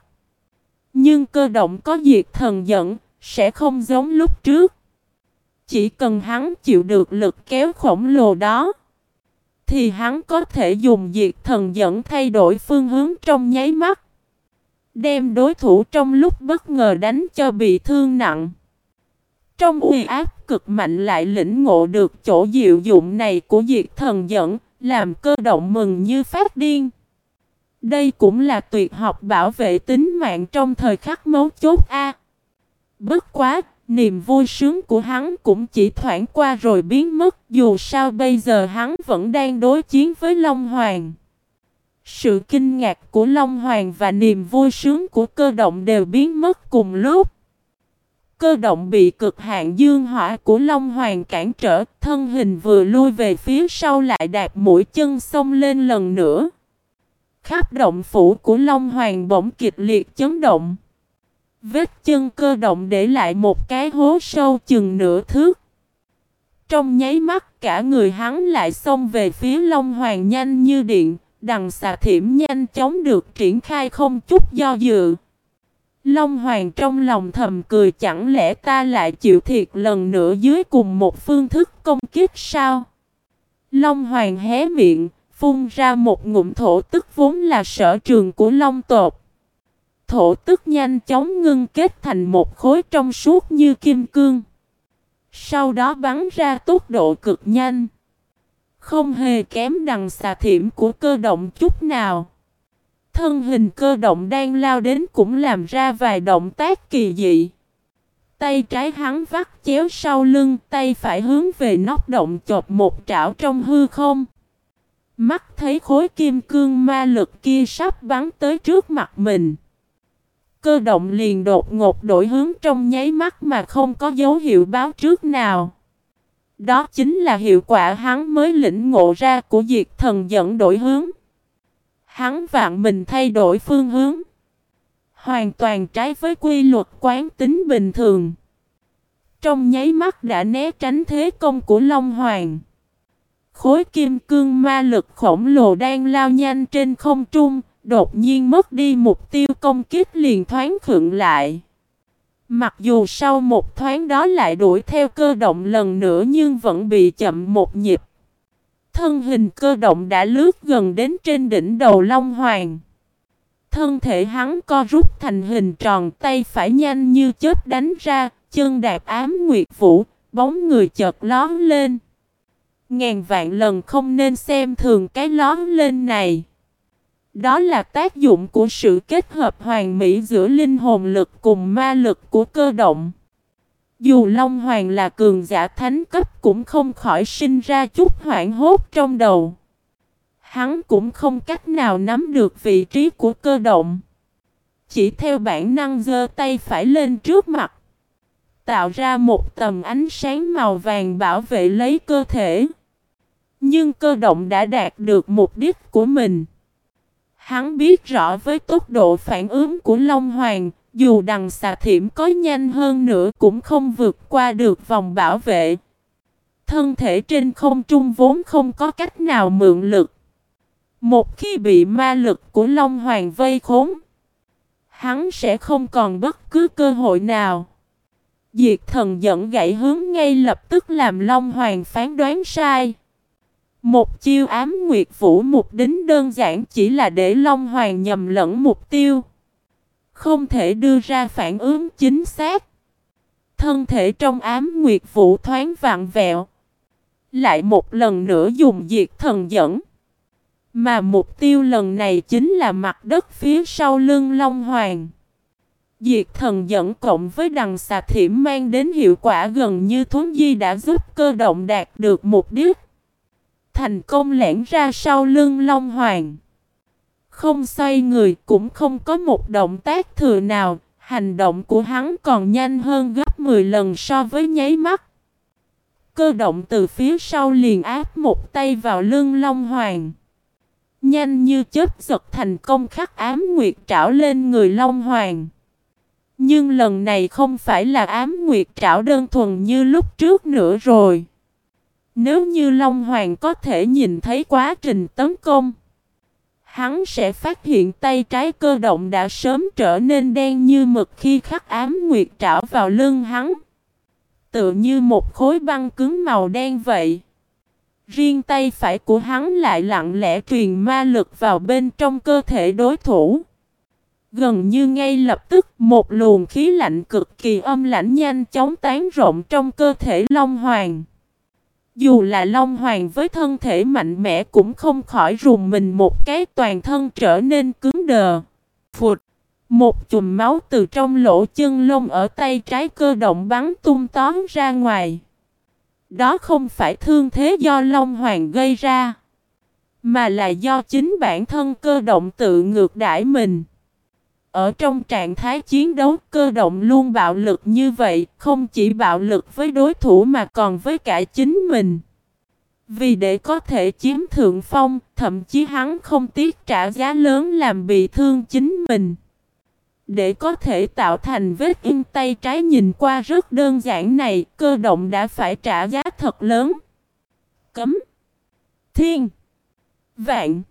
A: Nhưng cơ động có diệt thần dẫn, sẽ không giống lúc trước. Chỉ cần hắn chịu được lực kéo khổng lồ đó, thì hắn có thể dùng diệt thần dẫn thay đổi phương hướng trong nháy mắt. Đem đối thủ trong lúc bất ngờ đánh cho bị thương nặng. Trong uy áp cực mạnh lại lĩnh ngộ được chỗ diệu dụng này của diệt thần dẫn, làm cơ động mừng như phát điên. Đây cũng là tuyệt học bảo vệ tính mạng trong thời khắc mấu chốt A. Bất quá, niềm vui sướng của hắn cũng chỉ thoảng qua rồi biến mất, dù sao bây giờ hắn vẫn đang đối chiến với Long Hoàng. Sự kinh ngạc của Long Hoàng và niềm vui sướng của cơ động đều biến mất cùng lúc. Cơ động bị cực hạn dương hỏa của Long Hoàng cản trở, thân hình vừa lui về phía sau lại đạp mũi chân xông lên lần nữa. Khắp động phủ của Long Hoàng bỗng kịch liệt chấn động. Vết chân cơ động để lại một cái hố sâu chừng nửa thước. Trong nháy mắt cả người hắn lại xông về phía Long Hoàng nhanh như điện, đằng xà thiểm nhanh chóng được triển khai không chút do dự. Long Hoàng trong lòng thầm cười chẳng lẽ ta lại chịu thiệt lần nữa dưới cùng một phương thức công kích sao? Long Hoàng hé miệng, phun ra một ngụm thổ tức vốn là sở trường của Long tộc. Thổ tức nhanh chóng ngưng kết thành một khối trong suốt như kim cương. Sau đó bắn ra tốc độ cực nhanh. Không hề kém đằng xà thiểm của cơ động chút nào. Thân hình cơ động đang lao đến cũng làm ra vài động tác kỳ dị. Tay trái hắn vắt chéo sau lưng, tay phải hướng về nóc động chộp một trảo trong hư không. Mắt thấy khối kim cương ma lực kia sắp bắn tới trước mặt mình. Cơ động liền đột ngột đổi hướng trong nháy mắt mà không có dấu hiệu báo trước nào. Đó chính là hiệu quả hắn mới lĩnh ngộ ra của diệt thần dẫn đổi hướng. Hắn vạn mình thay đổi phương hướng. Hoàn toàn trái với quy luật quán tính bình thường. Trong nháy mắt đã né tránh thế công của Long Hoàng. Khối kim cương ma lực khổng lồ đang lao nhanh trên không trung, đột nhiên mất đi mục tiêu công kích liền thoáng khựng lại. Mặc dù sau một thoáng đó lại đuổi theo cơ động lần nữa nhưng vẫn bị chậm một nhịp. Thân hình cơ động đã lướt gần đến trên đỉnh đầu Long Hoàng. Thân thể hắn co rút thành hình tròn tay phải nhanh như chớp đánh ra, chân đạp ám nguyệt vũ, bóng người chợt lón lên. Ngàn vạn lần không nên xem thường cái lón lên này. Đó là tác dụng của sự kết hợp hoàn mỹ giữa linh hồn lực cùng ma lực của cơ động. Dù Long Hoàng là cường giả thánh cấp cũng không khỏi sinh ra chút hoảng hốt trong đầu. Hắn cũng không cách nào nắm được vị trí của cơ động. Chỉ theo bản năng giơ tay phải lên trước mặt. Tạo ra một tầm ánh sáng màu vàng bảo vệ lấy cơ thể. Nhưng cơ động đã đạt được mục đích của mình. Hắn biết rõ với tốc độ phản ứng của Long Hoàng, dù đằng xà thiểm có nhanh hơn nữa cũng không vượt qua được vòng bảo vệ. Thân thể trên không trung vốn không có cách nào mượn lực. Một khi bị ma lực của Long Hoàng vây khốn, hắn sẽ không còn bất cứ cơ hội nào. Diệt thần dẫn gãy hướng ngay lập tức làm Long Hoàng phán đoán sai. Một chiêu ám nguyệt vũ mục đính đơn giản chỉ là để Long Hoàng nhầm lẫn mục tiêu. Không thể đưa ra phản ứng chính xác. Thân thể trong ám nguyệt vũ thoáng vạn vẹo. Lại một lần nữa dùng diệt thần dẫn. Mà mục tiêu lần này chính là mặt đất phía sau lưng Long Hoàng. Diệt thần dẫn cộng với đằng xà thiểm mang đến hiệu quả gần như thuấn di đã giúp cơ động đạt được mục đích. Thành công lẻn ra sau lưng Long Hoàng. Không xoay người cũng không có một động tác thừa nào, hành động của hắn còn nhanh hơn gấp 10 lần so với nháy mắt. Cơ động từ phía sau liền áp một tay vào lưng Long Hoàng. Nhanh như chớp giật thành công khắc ám nguyệt trảo lên người Long Hoàng. Nhưng lần này không phải là ám nguyệt trảo đơn thuần như lúc trước nữa rồi. Nếu như Long Hoàng có thể nhìn thấy quá trình tấn công, hắn sẽ phát hiện tay trái cơ động đã sớm trở nên đen như mực khi khắc ám nguyệt trảo vào lưng hắn. Tựa như một khối băng cứng màu đen vậy. Riêng tay phải của hắn lại lặng lẽ truyền ma lực vào bên trong cơ thể đối thủ. Gần như ngay lập tức, một luồng khí lạnh cực kỳ âm lãnh nhanh chóng tán rộng trong cơ thể Long Hoàng. Dù là Long Hoàng với thân thể mạnh mẽ cũng không khỏi rùng mình một cái toàn thân trở nên cứng đờ. Phụt! Một chùm máu từ trong lỗ chân lông ở tay trái cơ động bắn tung tóm ra ngoài. Đó không phải thương thế do Long Hoàng gây ra, mà là do chính bản thân cơ động tự ngược đãi mình. Ở trong trạng thái chiến đấu cơ động luôn bạo lực như vậy, không chỉ bạo lực với đối thủ mà còn với cả chính mình. Vì để có thể chiếm thượng phong, thậm chí hắn không tiếc trả giá lớn làm bị thương chính mình. Để có thể tạo thành vết in tay trái nhìn qua rất đơn giản này, cơ động đã phải trả giá thật lớn. Cấm. Thiên. Vạn.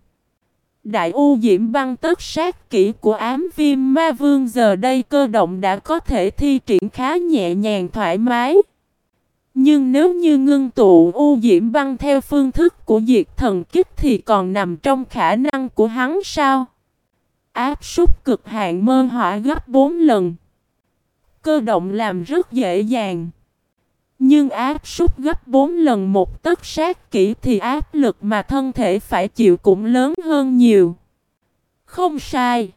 A: Đại U Diễm băng tất sát kỹ của ám viêm ma vương giờ đây cơ động đã có thể thi triển khá nhẹ nhàng thoải mái. Nhưng nếu như ngưng tụ U Diễm băng theo phương thức của diệt thần kích thì còn nằm trong khả năng của hắn sao? Áp súc cực hạn mơ hỏa gấp 4 lần. Cơ động làm rất dễ dàng. Nhưng áp súc gấp 4 lần một tất sát kỹ thì áp lực mà thân thể phải chịu cũng lớn hơn nhiều. Không sai.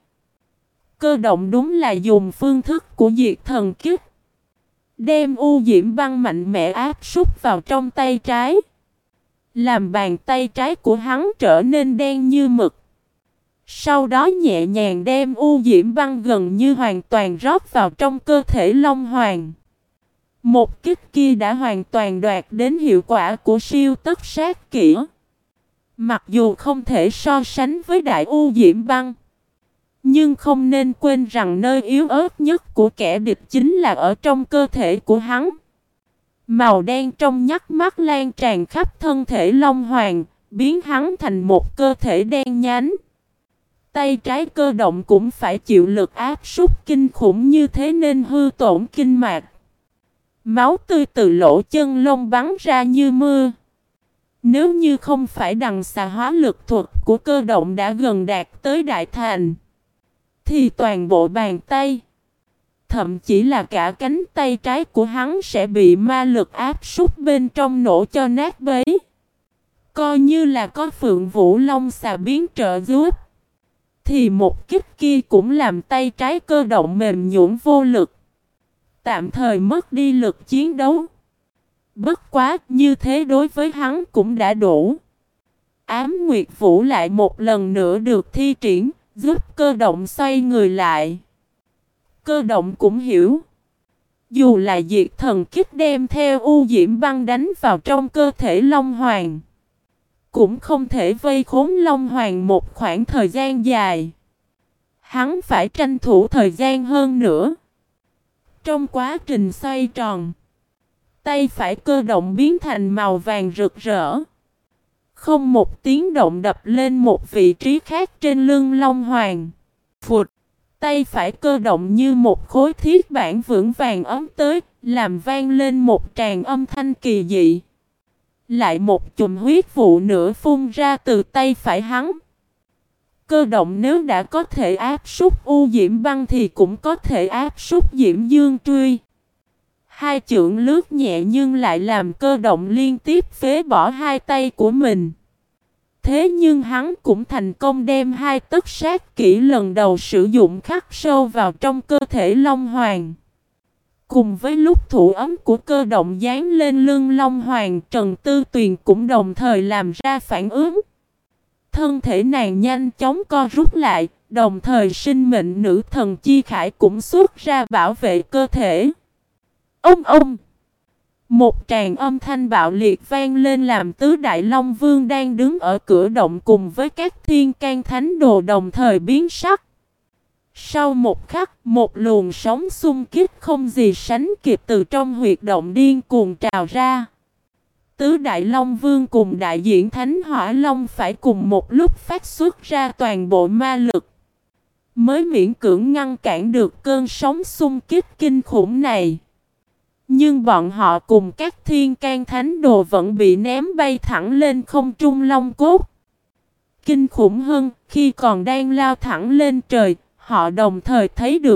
A: Cơ động đúng là dùng phương thức của diệt thần kiếp. Đem u diễm băng mạnh mẽ áp súc vào trong tay trái. Làm bàn tay trái của hắn trở nên đen như mực. Sau đó nhẹ nhàng đem u diễm băng gần như hoàn toàn rót vào trong cơ thể Long Hoàng. Một kích kia đã hoàn toàn đoạt đến hiệu quả của siêu tất sát kỹ. Mặc dù không thể so sánh với đại u diễm băng. Nhưng không nên quên rằng nơi yếu ớt nhất của kẻ địch chính là ở trong cơ thể của hắn. Màu đen trong nhắc mắt lan tràn khắp thân thể Long Hoàng, biến hắn thành một cơ thể đen nhánh. Tay trái cơ động cũng phải chịu lực áp súc kinh khủng như thế nên hư tổn kinh mạch. Máu tươi từ lỗ chân lông bắn ra như mưa. Nếu như không phải đằng xà hóa lực thuật của cơ động đã gần đạt tới đại thành, thì toàn bộ bàn tay, thậm chí là cả cánh tay trái của hắn sẽ bị ma lực áp súc bên trong nổ cho nát bấy. Coi như là có phượng vũ long xà biến trợ giúp, thì một kích kia cũng làm tay trái cơ động mềm nhũn vô lực tạm thời mất đi lực chiến đấu. Bất quá, như thế đối với hắn cũng đã đủ. Ám Nguyệt Vũ lại một lần nữa được thi triển, giúp cơ động xoay người lại. Cơ động cũng hiểu. Dù là diệt thần kích đem theo u diễm băng đánh vào trong cơ thể Long Hoàng. Cũng không thể vây khốn Long Hoàng một khoảng thời gian dài. Hắn phải tranh thủ thời gian hơn nữa. Trong quá trình xoay tròn, tay phải cơ động biến thành màu vàng rực rỡ. Không một tiếng động đập lên một vị trí khác trên lưng Long Hoàng. Phụt! Tay phải cơ động như một khối thiết bản vững vàng ấm tới, làm vang lên một tràng âm thanh kỳ dị. Lại một chùm huyết vụ nữa phun ra từ tay phải hắn. Cơ động nếu đã có thể áp súc u diễm băng thì cũng có thể áp súc diễm dương truy. Hai chưởng lướt nhẹ nhưng lại làm cơ động liên tiếp phế bỏ hai tay của mình. Thế nhưng hắn cũng thành công đem hai tất sát kỹ lần đầu sử dụng khắc sâu vào trong cơ thể Long Hoàng. Cùng với lúc thủ ấm của cơ động dán lên lưng Long Hoàng, Trần Tư Tuyền cũng đồng thời làm ra phản ứng. Thân thể nàng nhanh chóng co rút lại, đồng thời sinh mệnh nữ thần chi khải cũng xuất ra bảo vệ cơ thể. Ông ông! Một tràng âm thanh bạo liệt vang lên làm tứ đại long vương đang đứng ở cửa động cùng với các thiên can thánh đồ đồng thời biến sắc. Sau một khắc, một luồng sóng xung kích không gì sánh kịp từ trong huyệt động điên cuồng trào ra. Tứ Đại Long Vương cùng đại diện Thánh Hỏa Long phải cùng một lúc phát xuất ra toàn bộ ma lực. Mới miễn cưỡng ngăn cản được cơn sóng xung kích kinh khủng này. Nhưng bọn họ cùng các thiên can thánh đồ vẫn bị ném bay thẳng lên không trung long cốt. Kinh khủng hơn, khi còn đang lao thẳng lên trời, họ đồng thời thấy được